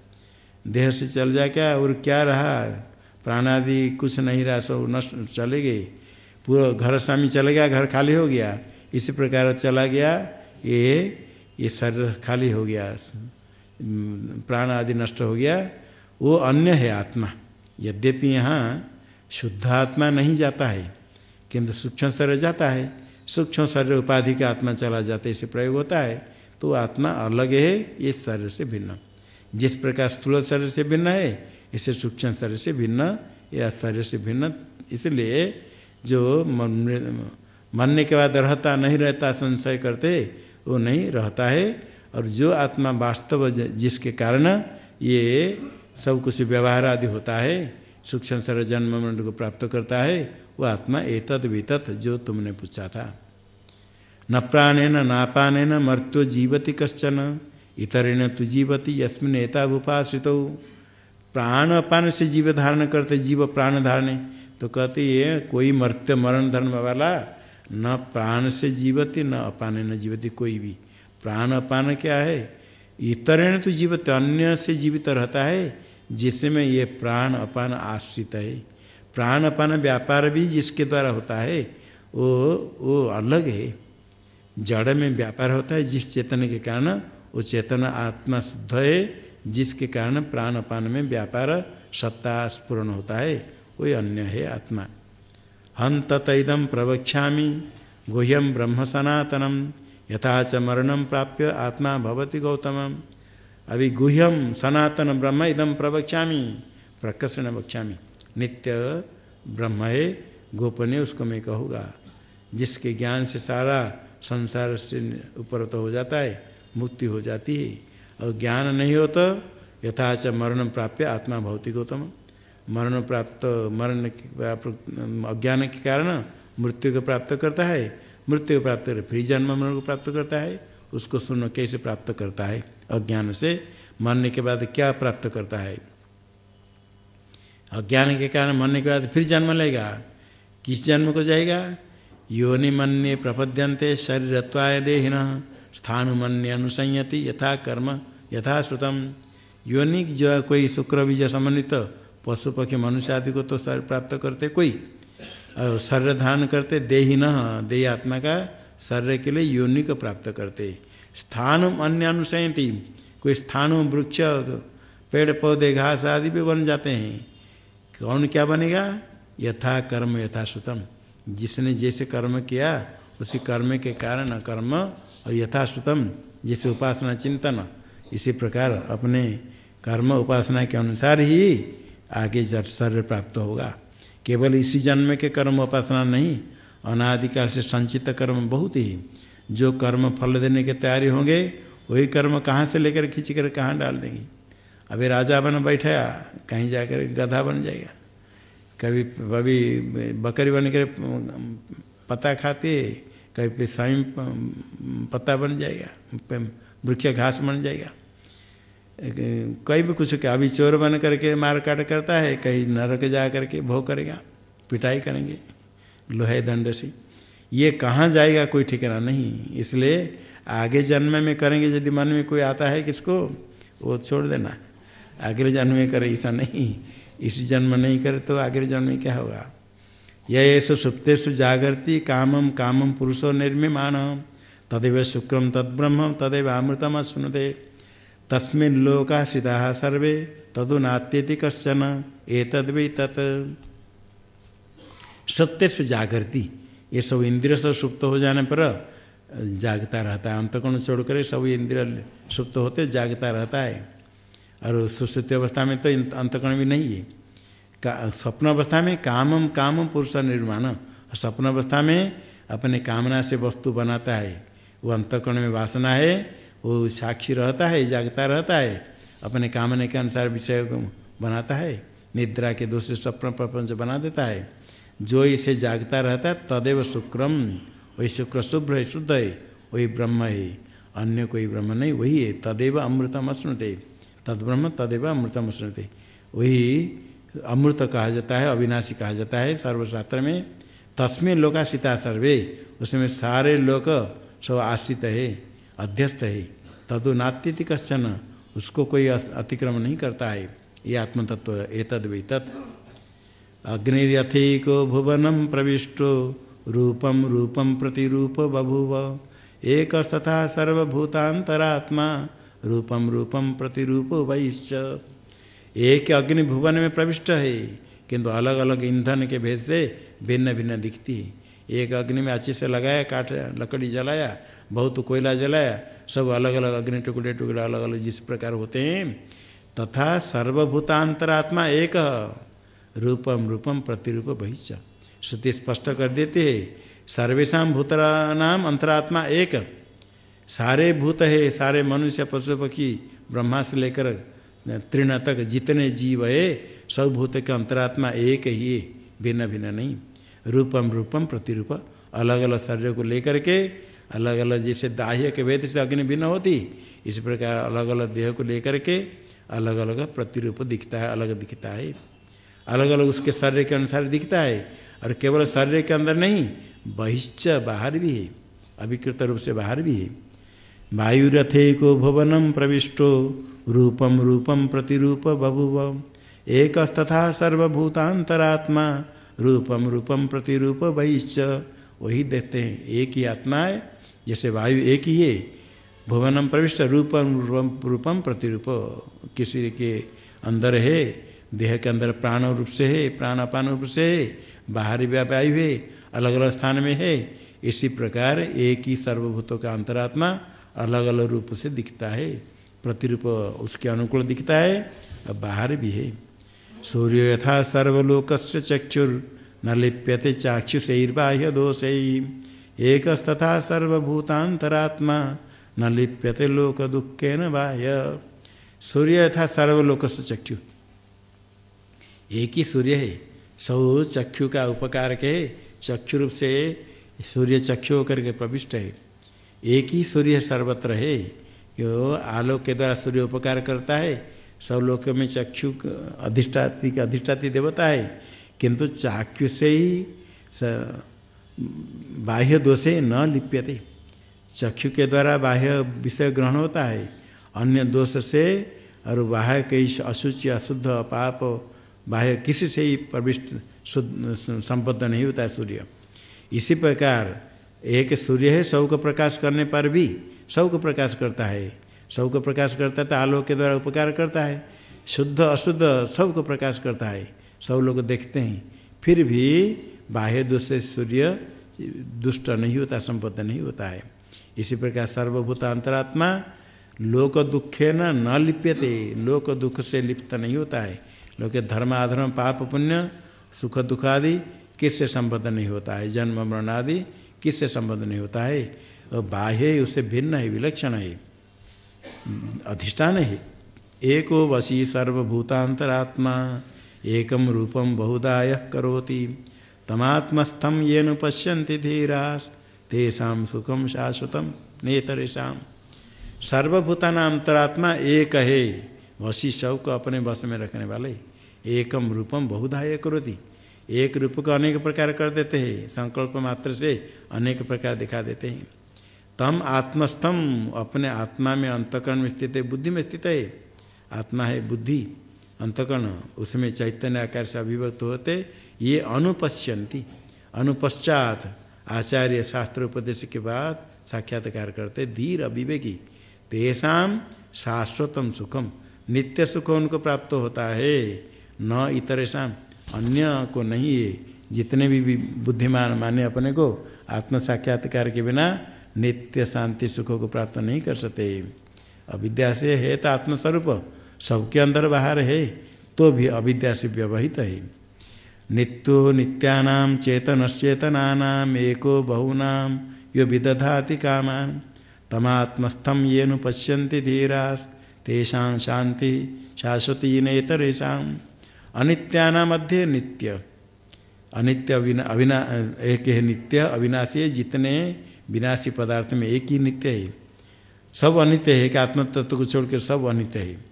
देह से चल जा क्या और क्या रहा? प्राणादि कुछ नहीं रहा सब नष्ट चले गए। पूरा घर स्वामी चले गया, घर खाली हो गया। इसी प्रकार चला गया, ये ये शरीर खाली हो गया, प्राण आदि नष्ट हो गया, वो अन्य है आत्मा। यद्यपि यहाँ शुद्ध आत्मा नहीं जाता है, किंतु सूक्ष्म शरीर जाता है। सूक्ष्म शरीर उपाधि का आत्मा चला जाता है, इसे प्रयोग होता है तो आत्मा अलग है, ये शरीर से भिन्न। जिस प्रकार स्थूल शरीर से भिन्न है, इसे सूक्ष्म शरीर से भिन्न या शरीर से भिन्न, इसलिए जो मरने के बाद रहता, नहीं रहता, संशय करते वो नहीं रहता है। और जो आत्मा वास्तव जिसके कारण ये सब कुछ व्यवहार आदि होता है, सूक्ष्म शरीर जन्म मंड को प्राप्त करता है, वो आत्मा एतद वितत जो तुमने पूछा था। न प्राणेन न मर्त्यो जीवति कश्चन, इतरेण तु जीवति यस्मिन एतावुपासित प्राण अपान से जीव धारण करते, जीव प्राण धारण तो कहते ये कोई मर्त्य मरण धर्म वाला न प्राण से जीवती, न अपान न जीवती कोई भी। प्राण अपान क्या है? इतरेण तो जीवित, अन्य से जीवित रहता है, जिसमें ये प्राण अपान आश्रित है। प्राण अपान व्यापार भी जिसके द्वारा होता है, वो वो अलग है। जड़ में व्यापार होता है, जिस चेतन के कारण, वो चेतन आत्मा शुद्ध है, जिसके कारण प्राण अपान में व्यापार, सत्ता स्पूर्ण होता है वही अन्य है आत्मा। हम ततम प्रवक्षा गुह्यम ब्रह्म सनातनम यथा च मरणम प्राप्य आत्मा भवती गौतम अभी गुह्यम सनातन ब्रह्म इदम प्रवक्षा प्रकर्षण वक्षा नित्य ब्रह्म है गोपनीय उसको मैं कहूँगा। जिसके ज्ञान से सारा संसार से ऊपर तो हो जाता है, मुक्ति हो जाती है। और ज्ञान नहीं हो तो यथाच मरण प्राप्य आत्मा भौतिकोत्तम मरण प्राप्त मरण अज्ञान के कारण मृत्यु को प्राप्त करता है। मृत्यु को प्राप्त कर फिर जन्म मरण को प्राप्त करता है। उसको सुनो कैसे प्राप्त करता है? अज्ञान से। मरने के बाद क्या प्राप्त करता है? अज्ञान के कारण मरने के बाद फिर जन्म लेगा। किस जन्म को जाएगा? योनि मन्य प्रपद्यंते शरीरत्वाय देहिन। स्थान मन्य अनुसंयति यथा कर्म यथा श्रुतम। योनि जो कोई शुक्र, बीज, समन्वित पशु पक्षी मनुष्य आदि को तो शरीर प्राप्त करते कोई। और शरीर धारण करते देही न देह आत्मा का शरीर के लिए योनि को प्राप्त करते। स्थान अन्य अनुसयती कोई स्थान, वृक्ष, पेड़, पौधे, घास आदि भी बन जाते हैं। कौन क्या बनेगा? यथा कर्म, यथा श्रुतम जिसने जैसे कर्म किया, उसी कर्म के कारण कर्म और यथा श्रुतम जैसे उपासना, चिंतन। इसी प्रकार अपने कर्म उपासना के अनुसार ही आगे शरीर प्राप्त होगा। केवल इसी जन्म के कर्म उपासना नहीं, अनादिकाल से संचित कर्म बहुत ही। जो कर्म फल देने के तैयारी होंगे, वही कर्म कहाँ से लेकर खींच कर कहाँ डाल देंगे। अभी राजा बन बैठा, कहीं जाकर गधा बन जाएगा। कभी कभी बकरी बन कर पत्ता खाते, कभी स्वयं पत्ता बन जाएगा वृक्ष घास बन जाएगा। कहीं भी कुछ क्या अभी चोर बन करके मार काट करता है, कहीं नरक जा करके भोग करेगा, पिटाई करेंगे, लोहे दंड से। ये कहाँ जाएगा कोई ठिकाना नहीं। इसलिए आगे जन्म में करेंगे, यदि मन में कोई आता है किसको, वो छोड़ देना। अगले जन्म में करे, ऐसा नहीं। इस जन्म नहीं करे तो अगले जन्म में क्या होगा? यह ऐसा सुप्तेषु जागृति कामम कामम पुरुषो निर्मिमान तदेव शुक्रम तद्ब्रह्म, तदेव अमृतम सुनते तस्मिन लोकाश्रिता सर्वे तदु नात्यति कश्चन, एतद्वै तत्। सत्य से जागृति ये सब इंद्रिय सब सुप्त हो जाने पर, जागता रहता है। अंतकोण छोड़कर सब इंद्रिय सुप्त होते, जागता रहता है। और सुश्रुति अवस्था में तो अंतकोण भी नहीं है। का, स्वप्न अवस्था में कामम काम पुरुष निर्माण। स्वप्न अवस्था में अपने कामना से वस्तु बनाता है। वो अंतकोण में वासना है। वो साक्षी रहता है, जागता रहता है, अपने कामने के अनुसार विषय को बनाता है, निद्रा के दूसरे स्वप्न प्रपंच बना देता है। जो इसे जागता रहता है, तदेव शुक्रम, वही शुक्र शुभ्र है, शुद्ध है, वही ब्रह्म है। अन्य कोई ब्रह्म नहीं, वही है, तदेव अमृतम अश्नुते तद ब्रह्म तदेव अमृतम अश्नुते वही अमृत कहा जाता है, अविनाशी कहा जाता है सर्वशास्त्र में। तस्में लोका सीता सर्वे, उसमें सारे लोक सब आश्रित है। अध्यस्त है। तदु नात्यति कश्चन उसको कोई अतिक्रमण नहीं करता है। ये आत्मतत्व एतद तत् अग्निरथैको भुवनम प्रविष्टो रूपम रूपम प्रतिरूप बभूव। एक तथा सर्वभूतांतरात्मा रूपम रूपम प्रतिरूप वैश्च एक अग्नि भुवन में प्रविष्ट है, किंतु अलग अलग ईंधन के भेद से भिन्न भिन्न दिखती है। एक अग्नि में अच्छे से लगाया, काट, लकड़ी जलाया, बहुत कोयला जलाया, सब अलग अलग अग्नि टुकड़े टुकड़े अलग अलग जिस प्रकार होते हैं, तथा सर्वभूतांतरात्मा एक रूपम रूपम प्रतिरूप भविष्य श्रुति स्पष्ट कर देते है सर्वेशा भूतरा अंतरात्मा एक। सारे भूत है, सारे मनुष्य पशु पक्षी ब्रह्मा से लेकर तृण तक जितने जीव है, सब भूत के अंतरात्मा एक ही भिन्न भिन्न नहीं। रूपम रूपम प्रतिरूप। अलग अलग शरीर को लेकर के अलग अलग जैसे दाह्य के वेद से अग्नि भिन्न होती, इस प्रकार अलग अलग देह को लेकर के अलग अलग प्रतिरूप दिखता है, अलग दिखता है। अलग अलग उसके शरीर के अनुसार दिखता है, और केवल शरीर के अंदर नहीं, बहिश्च बाहर भी है, अभिकृत रूप से बाहर भी है। वायुरथे को भुवनम प्रविष्टो, रूपम रूपम प्रतिरूप बभुव। एक तथा सर्वभूतांतरात्मा रूपम रूपम प्रतिरूप बहिश्च वही देखते हैं, एक ही आत्मा है, जैसे वायु एक ही है, भुवनम प्रविष्ट, रूपम रूपम रूपम प्रतिरूप। किसी के अंदर है, देह के अंदर प्राण रूप से है, प्राणापान रूप से है, बाहरी वायु है अलग अलग स्थान में है, इसी प्रकार एक ही सर्वभूतों का अंतरात्मा अलग अलग रूप से दिखता है, प्रतिरूप उसके अनुकूल दिखता है और बाहर भी है। सूर्य यथा सर्वलोक से चक्षुर। न लिप्यते चाक्षुषैर्बाह्य दोष एक तथा सर्वभूतांतरात्मा न लिप्यते लोक दुखे न बाह्य। सूर्य यथा सर्वलोक से चक्षु। एक ही सूर्य है। सौ चक्षु का उपकार के चक्षु रूप से सूर्य चक्षु होकर के प्रविष्ट है। एक ही सूर्य सर्वत्र है। जो आलोक के द्वारा सूर्य उपकार करता है। सब लोक में चक्षु अधिष्ठाती का अधिष्ठाती देवता है। किंतु चाक्षु से ही बाह्य दोषे न लिप्यते। चक्षु के द्वारा बाह्य विषय ग्रहण होता है। अन्य दोष से और बाह्य कई अशुचि, अशुद्ध पाप बाह्य किसी से ही प्रविष्ट संबद्ध नहीं होता है सूर्य। इसी प्रकार एक सूर्य है, सबको प्रकाश करने पर भी सबको प्रकाश करता है। सबको प्रकाश करता है तो आलोक के द्वारा उपकार करता है। शुद्ध, अशुद्ध, सबको प्रकाश करता है। सब लोग देखते हैं। फिर भी बाह्य दोष से सूर्य दुष्ट नहीं होता, संपत्त नहीं होता है। इसी प्रकार सर्वभूत अंतरात्मा लोक दुखे न न लिप्यते। लोक दुख से लिप्त नहीं होता है। लोग धर्म अधर्म पाप, पुण्य, सुख, दुख आदि किससे संबद्ध नहीं होता है? जन्म, मरण आदि किससे संबद्ध नहीं होता है? और बाह्य उससे भिन्न है, विलक्षण है। अधिष्ठान है। एको वशी सर्वभूतांतरात्मा। एकम रूपम बहुदाय करोति। तमात्मस्थम ये नु धीरा, तेषा सुखम शाश्वतम नेतरेशा सर्वभूतानांतरात्मा एक है, वशी शव को अपने वश में रखने वाले। एकम रूपम बहुधाय करोति। एक रूप को अनेक प्रकार कर देते हैं, संकल्प मात्र से अनेक प्रकार दिखा देते हैं। तम आत्मस्थम, अपने आत्मा में अंतकरण में स्थित है, बुद्धि में स्थित है। आत्मा है बुद्धि। अंतकरण, उसमें चैतन्य आकार से अभिव्यक्त होते, ये अनुपश्यंती। अनुपश्चात आचार्य शास्त्र उपदेश के बाद साक्षात्कार करते, धीर अभिवेकी। तेषा शाश्वतम सुखम, नित्य सुख उनको प्राप्त होता है, न इतरेशा अन्य को नहीं है। जितने भी बुद्धिमान माने अपने को आत्म साक्षात्कार के बिना नित्य शांति सुख को प्राप्त नहीं कर सकते। अविद्या से है तो आत्मस्वरूप। सबके अंदर बाहर है तो भी अविद्या से व्यवहित है। नित्यो नित्यानाम चेतन चेतनानाम एको बहुनाम यो विदधाति कामान। तमात्मस्थम ये नु पश्यन्ति धीरा तेषा शांति शाश्वती नेतरेशा अनित्याना मध्य नित्य। अनित्य अविना अविना, एक है नित्य, अविनाशी जितने विनाशी पदार्थ में एक ही नित्य है। सब अनित्य है, एक आत्म तत्व को छोड़कर सब अनित्य है।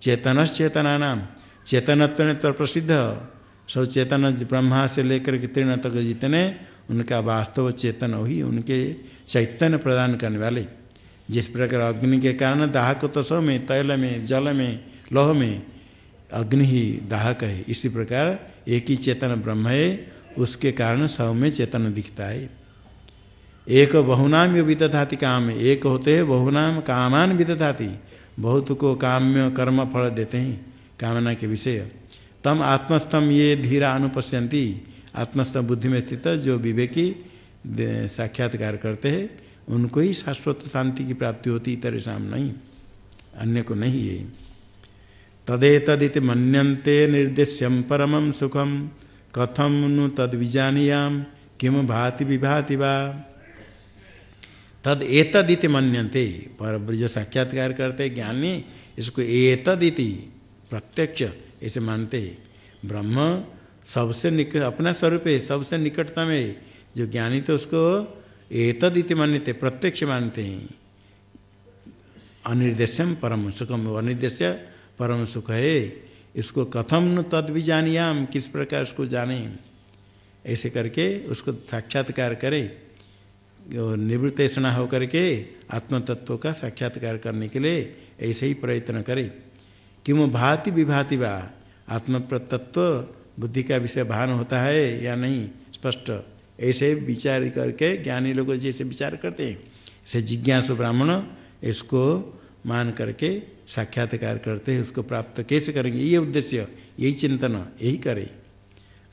चेतन चेतना नाम चेतनत्व ने तो प्रसिद्ध। सब चेतन ब्रह्मा से लेकर के तीर्ण तक जितने, उनका वास्तव चेतन वही, उनके चैतन्य प्रदान करने वाले। जिस प्रकार अग्नि के कारण दाहक तो सब में, तैल में, जल में, लोह में, अग्नि ही दाहक है। इसी प्रकार एक ही चेतन ब्रह्म है, उसके कारण सब में चेतन दिखता है। एक बहुनाम विदधाति काम। एक होते हैं बहुनाम कामान विदधाति। बहुत को काम्य कर्म फल देते हैं, कामना के विषय। तम आत्मस्तम ये धीरा अनुपश्यंती आत्मस्थ बुद्धि में स्थित जो विवेकी साक्षात्कार करते हैं, उनको ही शाश्वत शांति की प्राप्ति होती इतर शाम नहीं, अन्य को नहीं है। तदेतदिति मन्यन्ते निर्देश्यम परमं सुखम कथम नु तद विजानीयाम किम भाति विभाति वा। तद एतदिति मन्यन्ते। पर जो साक्षात्कार करते ज्ञानी, इसको एतदिति, प्रत्यक्ष ऐसे मानते। ब्रह्म सबसे निकट अपना स्वरूप है, सबसे निकटतम है। जो ज्ञानी तो उसको एतदिति मान्यते, प्रत्यक्ष मानते हैं। अनिर्देश्यम परम सुखम, अनिर्देश्य परम सुख है। इसको कथम न तद भी जानियाम, किस प्रकार उसको जाने। ऐसे करके उसको साक्षात्कार करें। निवृत्त ऐसा होकर के आत्मतत्व का साक्षात्कार करने के लिए ऐसे ही प्रयत्न करे। क्यों भाति विभाति वा? आत्मतत्व बुद्धि का विषय भान होता है या नहीं? स्पष्ट। ऐसे विचार करके ज्ञानी लोग जैसे विचार करते हैं, ऐसे जिज्ञासु ब्राह्मण इसको मान करके साक्षात्कार करते हैं, उसको प्राप्त कैसे करेंगे? ये उद्देश्य, यही चिंतन, यही करे।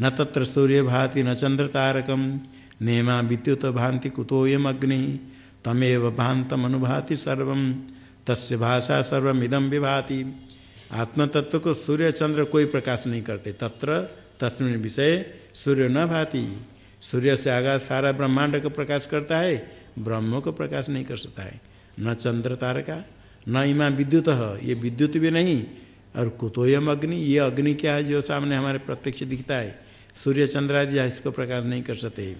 न तत्र सूर्य भाति न चंद्र तारकम नेमा विद्युत भांति कुतोयम अग्नि तमेव भांतम अनुभाति सर्व, तस्य भाषा सर्वमिदम विभाति। आत्मतत्व को सूर्य, चंद्र कोई प्रकाश नहीं करते, तत्र तस्मिन विषय सूर्य न भाति। सूर्य से आगा सारा ब्रह्मांड को प्रकाश करता है, ब्रह्म को प्रकाश नहीं कर सकता है। न चंद्र तारका, न इमा विद्युत, ये विद्युत भी नहीं, और कुतोयम अग्नि ये अग्नि क्या है जो सामने हमारे प्रत्यक्ष दिखता है? सूर्य, चंद्र आदि, इसको प्रकाश नहीं कर सकते।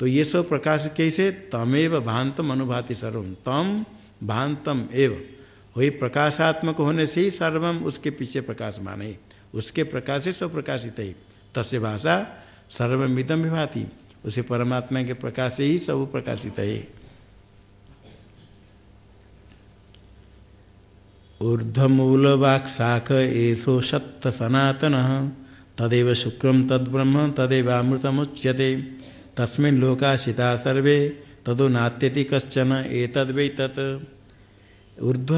तो ये सब प्रकाश कैसे? तमेव भांतम अनुभाति सर्वम तम भांतम एव। वही प्रकाशात्मक होने से ही सर्वम उसके पीछे प्रकाश माने। उसके प्रकाश से सब प्रकाशित है। तस्य भाषा सर्वमिदम विभाति। उसे परमात्मा के प्रकाश से ही सब प्रकाशित है। ऊर्धमूल वाक्शाख एसो सत्त सनातन। तदेव शुक्रम तद्ब्रह्म, तदेवामृतमुच्यते। तस्मिन् लोकाशिता सर्वे तदो नात्यति कश्चन एतद वे तत्। ऊर्ध्व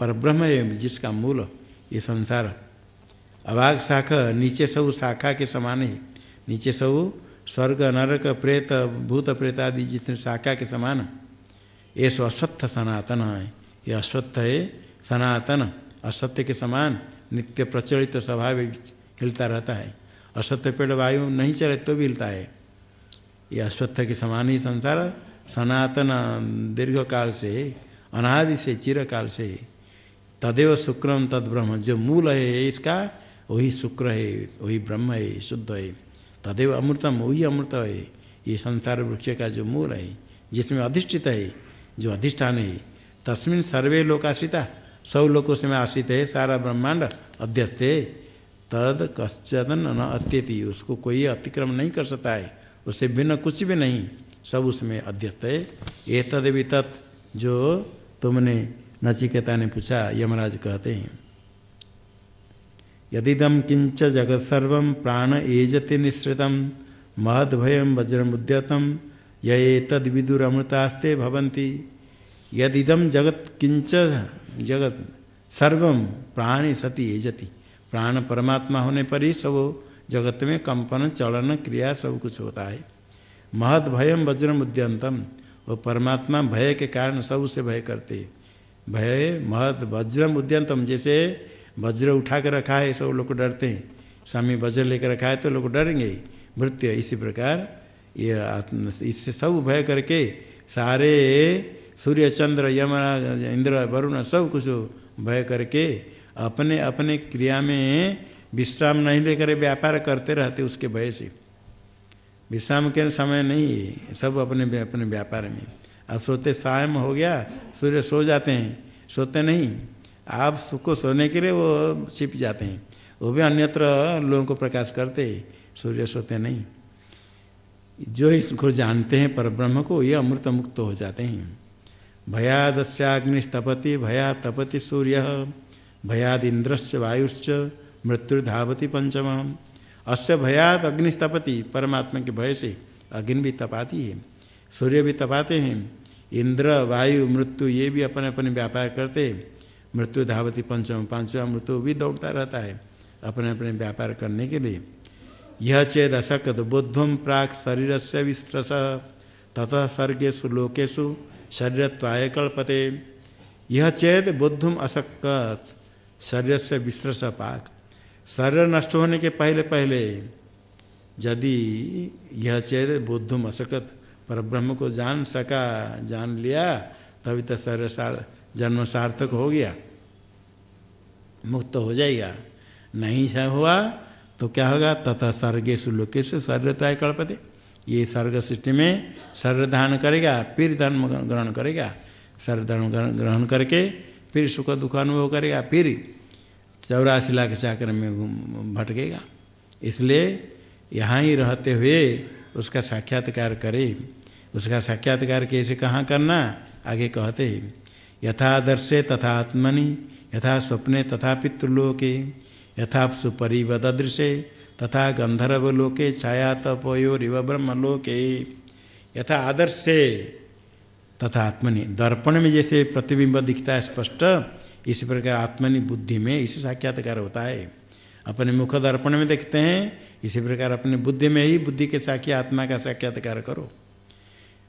परब्रह्म जिसका मूल ये संसार। अभाग शाखा नीचे सब शाखा के समान है। नीचे सब स्वर्ग, नरक, प्रेत, भूत, प्रेत आदि जितने शाखा के समान। ये सो असत्य सनातन है। ये अश्वत्थ है सनातन। असत्य के समान नित्य प्रचलित स्वभाव हिलता रहता है। असत्य पेड़ वायु नहीं चले तो भी हिलता है। ये अश्वत्थ के समान ही संसार सनातन दीर्घ काल से, अनादि से, चिरकाल से, तदेव शुक्रम तद ब्रह्म। जो मूल है इसका, वही शुक्र है, वही ब्रह्म है शुद्ध है। तदेव अमृतम, वही अमृत है। ये संसार वृक्ष का जो मूल है, जिसमें अधिष्ठित है, जो अधिष्ठान है, तस्मिन सर्वे लोग आश्रिता सब लोगों से में आश्रित है, सारा ब्रह्मांड अध्यस्त है। तद कश्चन न अत्यति, उसको कोई अतिक्रम नहीं कर सकता है। उससे भिन्न कुछ भी नहीं, सब उसमें अध्यस्त है। ये तद भी तत् जो तुमने नचिकेता ने पूछा, यमराज कहते हैं। यदिदम किंच जगत सर्व प्राण एजति निश्रित महद भयम वज्रमुद्यतम यद विदुर अमृतास्ते भवंती यदिदम जगत किंच जगत सर्व प्राणी सती एजति, प्राण परमात्मा होने पर ही सब जगत में कंपन, चलन, क्रिया सब कुछ होता है। महद भयम वज्रम उद्यंतम। वो परमात्मा भय के कारण सबसे भय करते भय महद वज्रम उद्यंतम। जैसे वज्र उठा कर रखा है, सब लोग डरते हैं। स्वामी वज्र लेकर रखा है तो लोग डरेंगे। मृत्यु, इसी प्रकार ये इससे सब भय करके सारे सूर्य, चंद्र यमरा इंद्र, वरुण सब कुछ भय करके अपने अपने क्रिया में विश्राम नहीं लेकर व्यापार करते रहते उसके भय से। विश्राम के समय नहीं, सब अपने अपने व्यापार में। अब सोते शाम हो गया, सूर्य सो जाते हैं। सोते नहीं, आप सुख सोने के लिए वो छिप जाते हैं। वो भी अन्यत्र लोगों को प्रकाश करते, सूर्य सोते नहीं। जो इसको जानते हैं पर ब्रह्म को, ये अमृत मुक्त हो जाते हैं। भयादस्याग्निस्तपति भया तपति सूर्य भयाद इंद्रस्य वायुश्च मृत्युर्धावती पंचम अस्य भयात अग्निस्तपति परमात्मा के भय से अग्नि भी तपाती है, सूर्य भी तपाते हैं। इंद्र, वायु, मृत्यु, ये भी अपने अपने व्यापार करते हैं। मृत्यु धावती पंचम, पांचवा मृत्यु भी दौड़ता रहता है अपने अपने व्यापार करने के लिए। यह चेद असक्त बुद्धम प्राक शरीर से विस्त्रस तथा सर्गेशु लोकेशु शरीरत्वाय कल्पते यह चेत बुद्धम असक्त शरीर से विस्त्रस पाक। शरीर नष्ट होने के पहले पहले यदि यह चेत बुद्धम असकत पर ब्रह्म को जान सका, जान लिया, तभी तो शरीर जन्म सार्थक हो गया, मुक्त हो जाएगा। नहीं हुआ तो क्या होगा? तथा सर्गे सुलोके से सर्वताय कल्पते। ये स्वर्ग सृष्टि में सर्वधान करेगा, फिर धर्म ग्रहण करेगा। सर्वधर्म ग्रहण करके फिर सुख दुख अनुभव करेगा, फिर चौरासी लाख चाकर में भटकेगा। इसलिए यहाँ ही रहते हुए उसका साक्षात्कार करे। उसका साक्षात्कार कैसे, कहाँ करना, आगे कहते हैं। यथादर्शे तथा आत्मनि, यथा स्वप्ने तथा पितृलोके, यथा सुपरिवदृशे तथा गंधर्वलोके छाया तपोयोरिव ब्रह्मलोके यथा आदर्शे तथा आत्मनि। दर्पण में जैसे प्रतिबिंब दिखता है स्पष्ट इसी प्रकार आत्मनि बुद्धि में इसी साक्षात्कार होता है। अपने मुख दर्पण में देखते हैं, इसी प्रकार अपने बुद्धि में ही बुद्धि के साक्षी आत्मा का साक्षात्कार करो।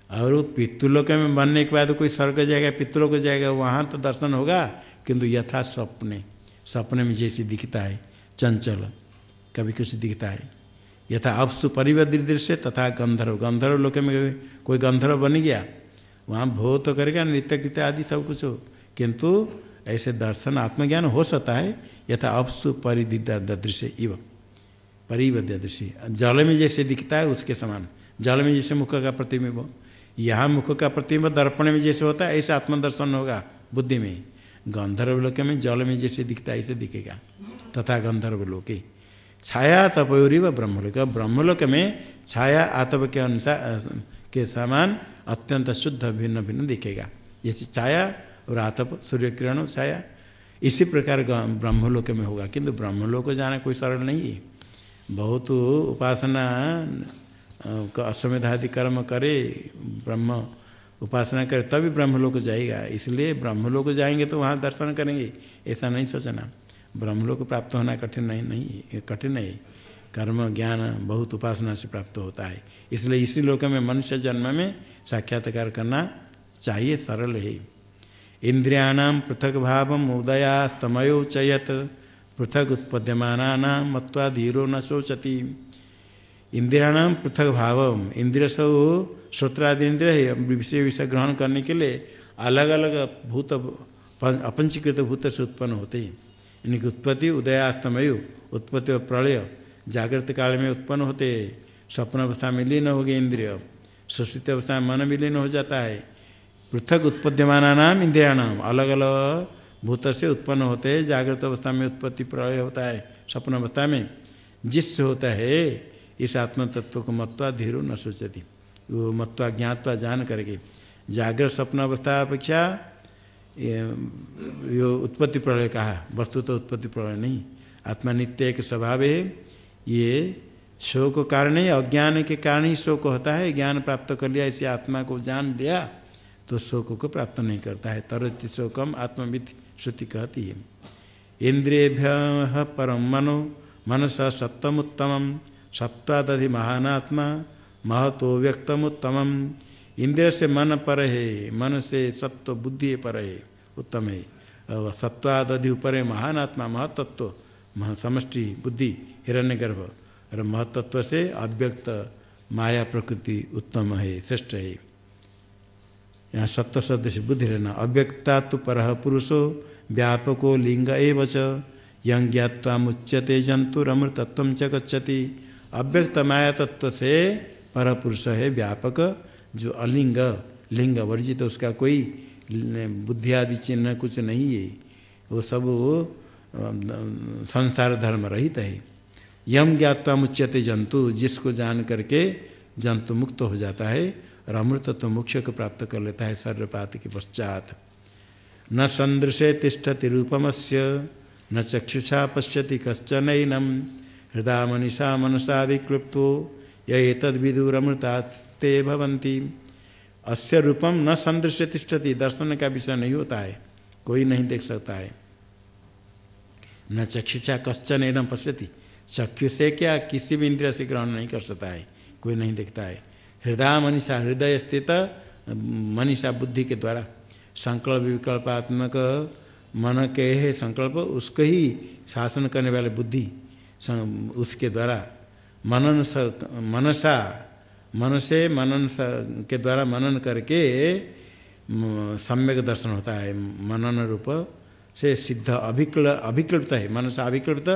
और पितृलोक में बनने के बाद कोई स्वर्ग जाएगा, पितृलोक जाएगा, वहाँ तो दर्शन होगा, किंतु यथा स्वप्ने सपने में जैसे दिखता है, चंचल, कभी कुछ दिखता है। यथा अपसु परिवर्तित दृश्य तथा गंधर्व गंधर्व लोक में कोई गंधर्व बन गया, वहाँ भो तो करेगा, नृत्य गीत आदि सब कुछ हो, किंतु ऐसे दर्शन आत्मज्ञान हो सकता है, यथा अपसु परिदृश्य इव। परिवद्य दृश्य। जल में जैसे दिखता है, उसके समान। जल में जैसे मुख का प्रतिबिंब। यहाँ मुख का प्रतिबिंब दर्पण में जैसे होता है, ऐसे आत्मदर्शन होगा बुद्धि में। गंधर्व लोक में जल में जैसे दिखता है, ऐसे दिखेगा। तथा गंधर्व लोके। छाया तपयोरी व ब्रह्मलोक। ब्रह्मलोक में छाया आतप के अनुसार, के समान अत्यंत शुद्ध भिन्न भिन्न दिखेगा। जैसे छाया और आतप सूर्य किरण छाया। इसी प्रकार ब्रह्मलोक में होगा। किंतु ब्रह्मलोक जाना कोई सरल नहीं है। बहुत उपासना अश्वमेधादि कर्म करे, ब्रह्म उपासना करे, तभी ब्रह्मलोक जाएगा। इसलिए ब्रह्मलोक जाएँगे तो वहाँ दर्शन करेंगे। ऐसा नहीं सोचना। ब्रह्मलोक प्राप्त होना कठिन नहीं नहीं कठिन है कर्म, ज्ञान बहुत उपासना से प्राप्त होता है। इसलिए इसी लोक में मनुष्य जन्म में साक्षात्कार करना चाहिए, सरल है। इंद्रियाणाम पृथक भाव उदयास्तमयो चयत पृथक उत्पद्यमाना मत्वा धीरो न शोचती। इंद्रियाणाम पृथक भाव इंद्रिय सब श्रोत्रादि इंद्रिय विषय विषय ग्रहण करने के लिए अलग अलग भूत, अपंचीकृत भूत से उत्पन्न होते हैं। इनकी उत्पत्ति उदयास्तमय, उत्पत्ति और प्रलय, जागृत काल में उत्पन्न होते स्वप्न अवस्था में लीन हो गए इंद्रिय, सुश्रुति अवस्था में मन विलीन हो जाता है। पृथक उत्पद्यमाना नाम इंद्रिया नाम अलग अलग भूत से उत्पन्न होते हैं, जागृत अवस्था में उत्पत्ति प्रलय होता है स्वप्न अवस्था में। जिससे होता है, इस आत्म तत्व को मत्वा धीरो न सोचती। वो मत्वा ज्ञातवा जान करके। जागृत स्वप्न अवस्था अपेक्षा, यो उत्पत्ति प्रलय कहा वस्तु तो उत्पत्ति प्रलय नहीं। आत्मा नित्य एक स्वभाव है। ये शोक कारण ही अज्ञान के कारण ही शोक होता है। ज्ञान प्राप्त कर लिया, इसे आत्मा को जान लिया। तो शोक को प्राप्त नहीं करता है। तरति शोकम आत्मविद श्रुति कहती है। इंद्रियभ्य परम मनो, मनस सत्तम उत्तम सत्वादधि महानात्मा, महतो व्यक्तम उत्तम इंद्रिय से मन पर है, मन से सत्व बुद्धि पर है, उत्तम है। सत्वादधि ऊपर है महान आत्मा महतत्व, मह समष्टि, बुद्धि, हिरण्यगर्भ। और महतत्व से अव्यक्त, माया प्रकृति उत्तम है, श्रेष्ठ है। यहाँ सत्व शब्द से बुद्धि रहना। अव्यक्ता तो पर पुरुषो, व्यापको लिंग एव यंग ज्ञावा मुच्यते जंतुरमृतत्व च गच्छति। अव्यक्त माया तत्व से पर पुरुष है व्यापक, जो अलिंग, लिंग वर्जित, उसका कोई बुद्धि आदि चिन्ह कुछ नहीं है। वो सब वो संसार धर्म रहित है। यम ज्ञातवा मुच्यते जंतु, जिसको जान करके जंतु मुक्त हो जाता है। और अमृत तो मोक्ष को प्राप्त कर लेता है सर्वपात के पश्चात। न संदृशे तिष्ठति रूपमस्य, न चक्षुषा पश्यति कश्चन हृदय मनीषा मनसा विक्लुप्तो ये तद विदुरमृतास्ते भवंती अस्य रूपम न संदृश्य तिष्ठति दर्शन का विषय नहीं होता है, कोई नहीं देख सकता है। न चक्षुषा कश्चन एवं पश्यति चक्षु से क्या किसी भी इंद्रिय से ग्रहण नहीं कर सकता है, कोई नहीं देखता है। हृदय मनीषा, हृदय स्थित, मनीषा बुद्धि के द्वारा। संकल्प विकल्पात्मक, मन के है संकल्प, उसको ही शासन करने वाले बुद्धि उसके द्वारा। मनन स, मनसा मन से मनन स, के द्वारा मनन करके सम्यक दर्शन होता है। मनन रूप से सिद्ध, अभिक्ल अभिकृत है। मन से अभिकृत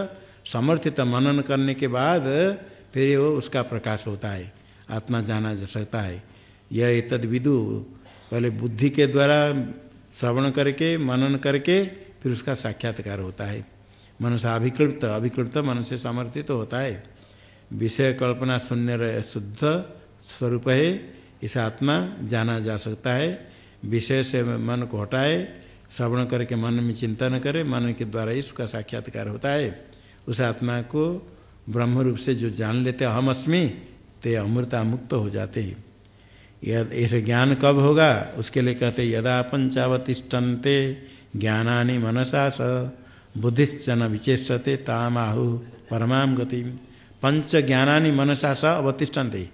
समर्थित मनन करने के बाद, फिर वो उसका प्रकाश होता है। आत्मा जाना जा सकता है। यह तद विदु। पहले बुद्धि के द्वारा श्रवण करके, मनन करके, फिर उसका साक्षात्कार होता है। मन से अभिकृत अभिकृत मन से समर्थित तो होता है। विषय कल्पना शून्य शुद्ध स्वरूप है। इस आत्मा जाना जा सकता है। विषय से मन को हटाए, श्रवण करके मन में चिंतन करे, मन के द्वारा ही उसका साक्षात्कार होता है। उस आत्मा को ब्रह्म रूप से जो जान लेते अहम अस्मि ते अमृता मुक्त हो जाते हैं। ऐसे ज्ञान कब होगा? उसके लिए कहते, यदा पंचावतिष्ठन्ते ज्ञानानि मनसा स, बुद्धिश्चन विचेषते तामाहु परमाम गति पंच ज्ञानानि मनसा स अवतिष्ठन्ते।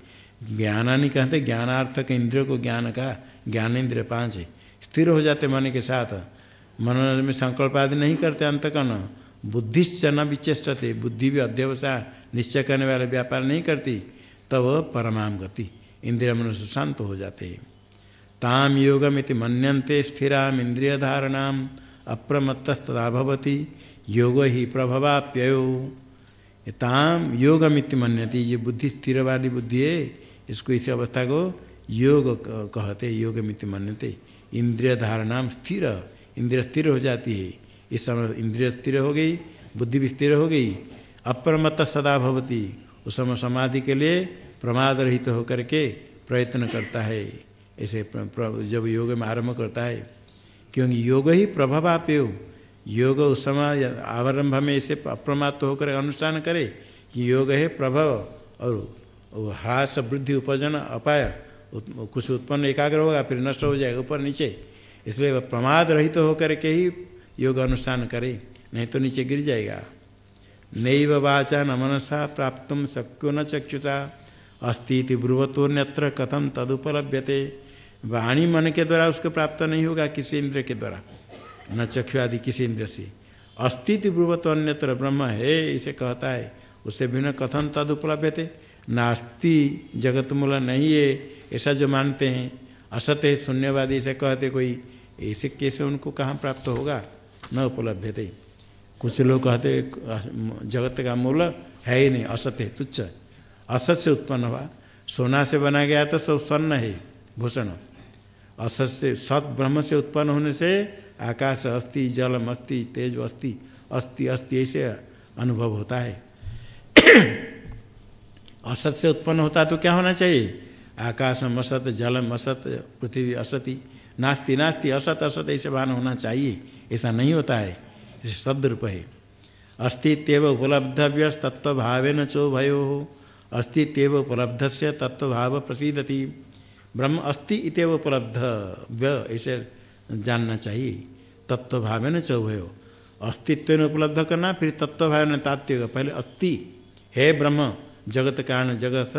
ज्ञानानि कहते, ज्ञानार्थक इंद्रियों को ज्ञान का ज्ञान इंद्रिय पाँच स्थिर हो जाते मन के साथ। मन में संकल्प आदि नहीं करते अंतकन बुद्धिश्चन विचेषते बुद्धि भी अध्यवसाय निश्चय करने वाले व्यापार नहीं करती। तब परमाम गति। इंद्रिय मनुष्य शांत हो जाते हैं। ताम योगमिति मनते स्थिराम इंद्रिय धारणाम अप्रमत्तस्तदा भवती, योग ही प्रभवाप्ययो। ताम योगमिति मनती ये बुद्धि स्थिर वाली बुद्धि है, इसको इस अवस्था को योग कहते योगमिति मनते इंद्रिय धारणाम स्थिर, इंद्रिय स्थिर हो जाती है। इस समय इंद्रिय स्थिर हो गई, बुद्धि भी स्थिर हो गई अप्रमत्त सदा भवती। उस समय समाधि के लिए प्रमाद रहित तो होकर के प्रयत्न करता है। ऐसे जब योग में आरंभ करता है, क्योंकि योग ही प्रभाव आप योग उस समय आरंभ में ऐसे अप्रमात्त होकर अनुष्ठान करे कि योग है प्रभाव और ह्रास, वृद्धि, उपजन, अपाय कुछ उत्पन्न एकाग्र होगा, फिर नष्ट हो जाएगा ऊपर नीचे। इसलिए प्रमाद रहित तो होकर के ही योग अनुष्ठान करे, नहीं तो नीचे गिर जाएगा। नैव वाचा न मनसा प्राप्त शक्यो न चक्षुषा। अस्ति ब्रुवतोन्यत्र कथम तदुपलभ्यते। वाणी मन के द्वारा उसको प्राप्त नहीं होगा किसी इंद्र के द्वारा। न चक्षु आदि किसी इंद्र से। अस्तित्व ब्रुवत अन्यत्र ब्रह्म है, इसे कहता है उससे बिना कथन तद उपलब्ध नास्ति जगत मूल नहीं है, ऐसा जो मानते हैं। असत है, शून्यवादी से कहते कोई, ऐसे कैसे उनको कहाँ प्राप्त होगा? न उपलब्ध थे कुछ लोग कहते जगत का मूल है ही नहीं, असत है, तुच्छ असत से उत्पन्न हुआ। सोना से बना गया तो सब स्वर्ण है, भूषण। असत से, सत ब्रह्म से उत्पन्न होने से आकाश अस्थि जलम अस्थि तेज अस्थि अस्थि अस्थि, ऐसे अनुभव होता है। असत से उत्पन्न होता तो क्या होना चाहिए? आकाशम असत जलम असत पृथ्वी असति, नास्ति नास्ति, असत असत, ऐसे भान होना चाहिए। ऐसा नहीं होता है। सदरूप है। अस्तित्व उपलब्धव्य तत्व भावे चो भयो अस्तित्व उपलब्ध से तत्व भाव प्रसिद्धति ब्रह्म अस्ति इतव उपलब्ध ऐसे जानना चाहिए। तत्व भाव न चौभय अस्तित्व उपलब्ध करना, फिर तत्व भाव न तात्विक पहले अस्ति, हे ब्रह्म, जगत कारण जगत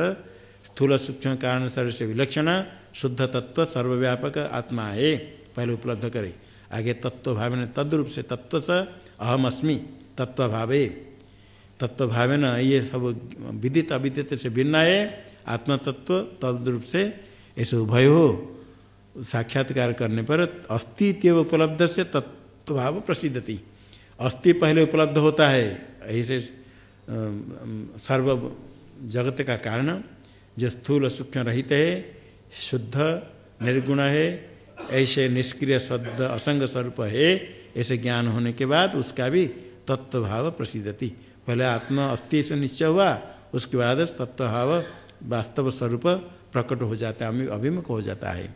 स्थूल सूक्ष्म कारण सर्व विलक्षण, शुद्ध तत्व सर्वव्यापक आत्मा है। पहले उपलब्ध करे। आगे तत्व भाव ने तद्रूप से तत्व स अहम अस्मि तत्व भावे तत्व भावे न ये सब विदित अविदित से भिन्न है आत्मतत्व तद्रूप से ऐसे उभय। हो साक्षात्कार करने पर अस्तित्व उपलब्ध से तत्वभाव प्रसिद्धति। अस्थि पहले उपलब्ध होता है, ऐसे सर्व जगत का कारण, जो स्थूल सूक्ष्म रहित है, शुद्ध, निर्गुण है ऐसे निष्क्रिय शब्द असंग स्वरूप है, ऐसे ज्ञान होने के बाद उसका भी तत्वभाव प्रसिद्धति पहले आत्मा अस्थि से निश्चय हुआ, उसके बाद तत्वभाव वास्तव स्वरूप प्रकट हो जाता है अभिमुख हो जाता है।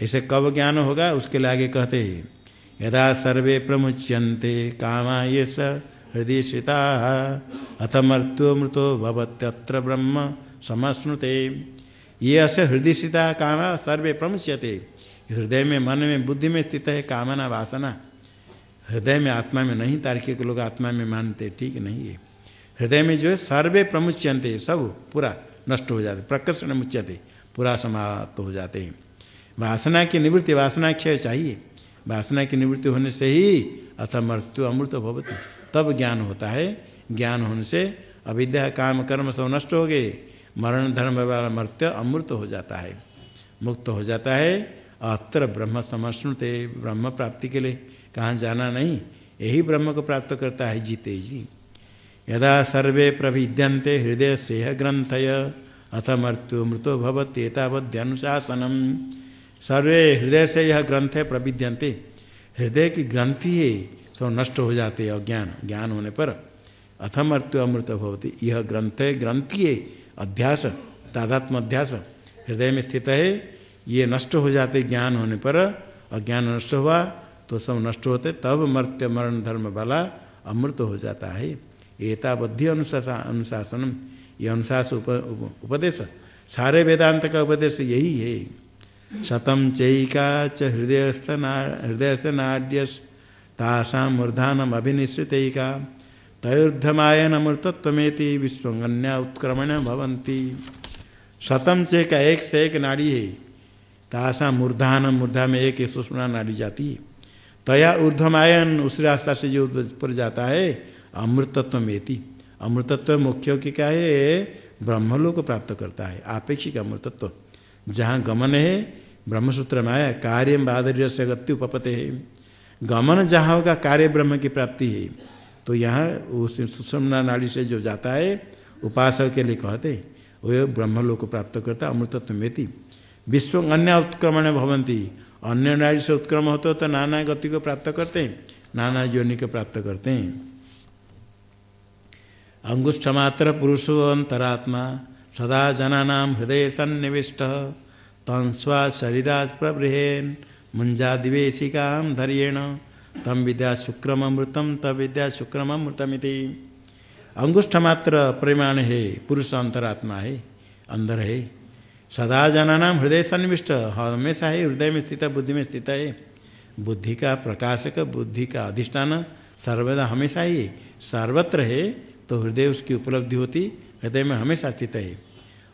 ऐसे कब ज्ञान होगा, उसके लिए आगे कहते हैं, यदा सर्वे प्रमुच्यंते कामा ये स हृदय श्रिता अथ मृत्यु मृतो भवत्यत्र ब्रह्म समश्नुते ये अस हृदय श्रिता कामा सर्वे प्रमुच्यते। हृदय में, मन में, बुद्धि में स्थित है, कामना, वासना। हृदय में आत्मा में नहीं, तार्किक लोग आत्मा में मानते, ठीक नहीं है। हृदय में जो है, सर्वे प्रमुच्यंते सब पूरा नष्ट हो जाते, प्रकर्षण मुच्यते, पूरा समाप्त हो जाते हैं। वासना की निवृत्ति, वासना क्षय चाहिए। वासना की निवृत्ति होने से ही अथ मृत्यु अमृत भवती। तब ज्ञान होता है। ज्ञान होने से अविद्या, काम, कर्म सब नष्ट हो गए। मरण, धर्म वाला मृत्यु अमृत हो जाता है। मुक्त हो जाता है। अत्र ब्रह्म समश्नुते, ब्रह्म प्राप्ति के लिए कहाँ जाना नहीं? यही ब्रह्म को प्राप्त करता है जीते जी यदा सर्वे प्रभिद्यन्ते हृदय सेह ग्रंथय, अथ मृत्यु मृतो भवत्येतावद्यनुशासनम सर्वे हृदय से यह ग्रंथ है प्रविद्यंते हृदय की ग्रंथि है सब नष्ट हो जाते हैं अज्ञान। ज्ञान होने पर अथमर्त्य अमृत भवती। यह ग्रंथ है, ग्रंथि है, अध्यास तादात्म अध्यास हृदय में स्थित है ये नष्ट हो जाते ज्ञान होने पर अज्ञान नष्ट हुआ तो सब नष्ट होते तब मर्त्य मरण धर्म वाला अमृत हो जाता है। एतावधि अनुशासन अनुशासन ये अनुशास उप, उप, उपदेश सारे वेदांत का उपदेश यही है। शतम चैका च हृदय हृदय से नाड्य तासा मूर्धानम अभिनिश्चितैका तयोर्धमायन अमृतत्वेति विश्वगन्या उत्क्रमण भवंती शतम चेक एक से एक नाड़ी है। तासा मूर्धान, मूर्धा में एक सुषमा नाड़ी जाती है। तया ऊर्धमायन उस रास्ता से जो पर जाता है, अमृतत्व मेति अमृतत्व मुख्य की क्या है? ब्रह्मलोक प्राप्त करता है, आपेक्षिक अमृतत्व। जहाँ गमन है, ब्रह्मसूत्र में आया कार्य बादर्य से गति उपपते है। गमन जहाँ होगा, कार्य ब्रह्म की प्राप्ति है। तो यहाँ उस सुषमना नाड़ी से जो जाता है, उपासक के लिए कहते वो ब्रह्मलोक प्राप्त करता, अमृतत्व मेति विश्व अन्य उत्क्रमण भवंती अन्य नाड़ी से उत्क्रम होते तो नाना गति को प्राप्त करते हैं। नाना योनि को प्राप्त करते हैं। अंगुष्ठ मात्र पुरुषो अंतरात्मा, सदा जना हृदय सन्निविष्ट। तम स्वा शरीराज प्रबृहेन मुंजा दिवेशिका धैर्येण। तम विद्या शुक्रमृतम तब विद्या शुक्रमृतमिति अंगुष्ठ मात्र परिमाण है, पुरुष अंतरात्मा है, अंदर है। सदा जना नाम हृदय सन्निविष्ट। हमेशा ही हृदय में स्थित बुद्धि में स्थित। है बुद्धि का प्रकाशक, बुद्धि का अधिष्ठान सर्वदा हमेशा ही। सर्वत्र है तो हृदय उसकी उपलब्धि होती हृदय में हमेशा स्थित है।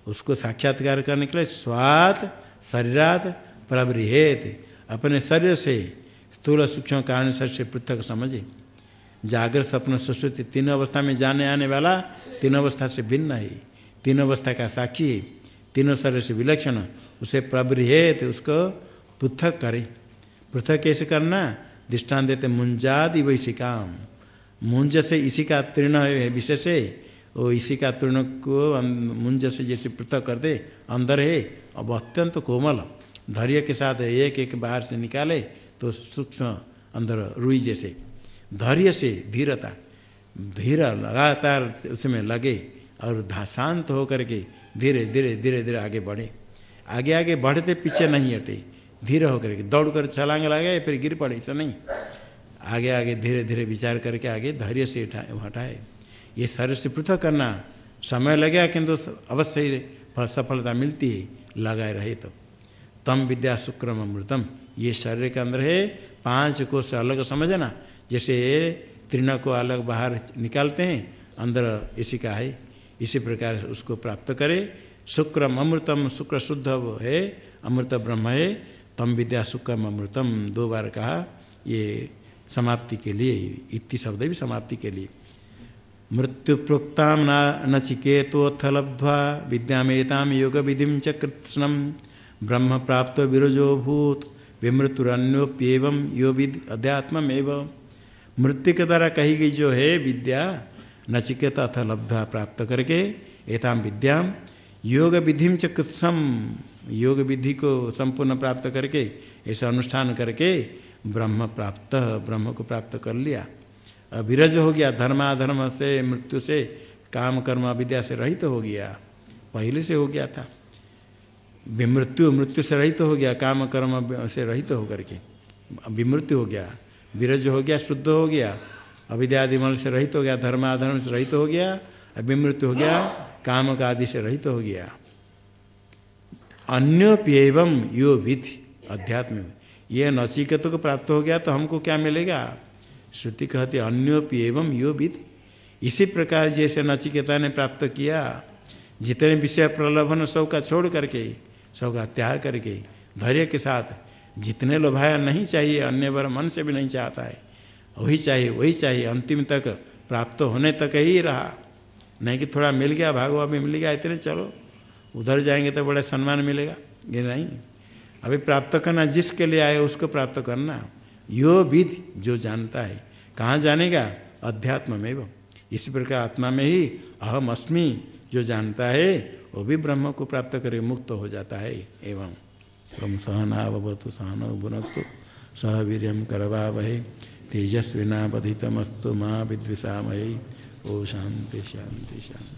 उसको साक्षात्कार करने के लिए स्वात, शरीरात प्रबृहेत। अपने शरीर से स्थूल सूक्ष्म कारण शरीर से पृथक समझे। जागृत स्वप्न सुश्रुति तीन अवस्था में जाने आने वाला तीन अवस्था से भिन्न है। तीन अवस्था का साक्षी है। तीनों शरीर से विलक्षण उसे प्रबृहेत, उसको पृथक करे। पृथक कैसे करना? दृष्टान देते मुंजादि वैसी काम मुंज से इसी का तीर्ण विशेष है। वो इसी का तीर्ण को मुंज से जैसे पृथक कर दे, अंदर है। अब अत्यंत तो कोमल। धैर्य के साथ एक एक बाहर से निकाले तो सूक्ष्म अंदर रुई जैसे। धैर्य से धीरता। धीरा लगातार उसमें लगे और शांत होकर के धीरे धीरे धीरे धीरे आगे बढ़े। आगे आगे बढ़ते पीछे नहीं हटे। धीरे होकर के दौड़ कर छलांग लगे फिर गिर पड़े, ऐसा नहीं। आगे आगे धीरे धीरे विचार करके आगे धैर्य से हटाए। ये शरीर से पृथक करना समय लगेगा, किंतु अवश्य सफलता मिलती है, लगाए रहे तो। तम विद्या शुक्रम अमृतम। ये शरीर के अंदर है, पाँच को से अलग समझना जैसे तृण को अलग बाहर निकालते हैं, अंदर इसी का है। इसी प्रकार उसको प्राप्त करे। शुक्रम अमृतम, शुक्र शुद्ध है, अमृत ब्रह्म है, तम विद्या शुक्रम अमृतम, दो बार कहा, ये समाप्ति के लिए, इति शब्द भी समाप्ति के लिए। मृत्यु प्रोक्ता नचिकेतोत्थ लब्ध्वा विद्यामेता योग विधि च ब्रह्म प्राप्त विरजो भूत विमृत्युरन्योप्यव यो विद अध्यात्मेव मृत्यु के द्वारा कही गई जो है विद्या नचिकेता अथ लब्धा प्राप्त करके एताम विद्याम योग विधि च योग विधि को संपूर्ण प्राप्त करके, ऐसा अनुष्ठान करके ब्रह्म प्राप्त, ब्रह्म को प्राप्त कर लिया। अभिरज हो गया, धर्माधर्म से, मृत्यु से, काम कर्म विद्या से रहित तो हो गया। पहले से हो गया था। विमृत्यु, मृत्यु से रहित तो हो गया, काम कर्म से रहित तो होकर के। विमृत्यु हो गया, विरज हो गया, शुद्ध हो गया अविद्यादि मल से रहित हो गया धर्माधर्म से रहित हो गया, अभिमृत्यु हो गया काम का आदि से रहित हो गया। अन्योप्यम यो विधि, अध्यात्म। ये नचिकेत को प्राप्त हो गया तो हमको क्या मिलेगा? श्रुति कहती अन्योप्यम यो विधि। इसी प्रकार जैसे नचिकेता ने प्राप्त किया, जितने विषय प्रलोभन सब का छोड़ करके सब का त्याग करके, धैर्य के साथ, जितने लोभाया नहीं चाहिए, अन्य बार मन से भी नहीं चाहता है। वही चाहिए वही चाहिए। अंतिम तक प्राप्त होने तक ही रहा। नहीं कि थोड़ा मिल गया भागो अभी मिल गया, इतने चलो। उधर जाएँगे तो बड़ा सम्मान मिलेगा। ये नहीं। अभी प्राप्त करना, जिसके लिए आए, उसको प्राप्त करना। यो विधि जो जानता है। कहाँ जानेगा? अध्यात्म में वो। इसी प्रकार आत्मा में ही अहम अस्मि जो जानता है, वो भी ब्रह्म को प्राप्त करे मुक्त हो जाता है। एवं। तम सहनावतु सहनौ भुनक्तु, सह वीर करवा वहे तेजस्विनावधितमस्तु माँ विद्विषामय। ओ शांति शांति शांति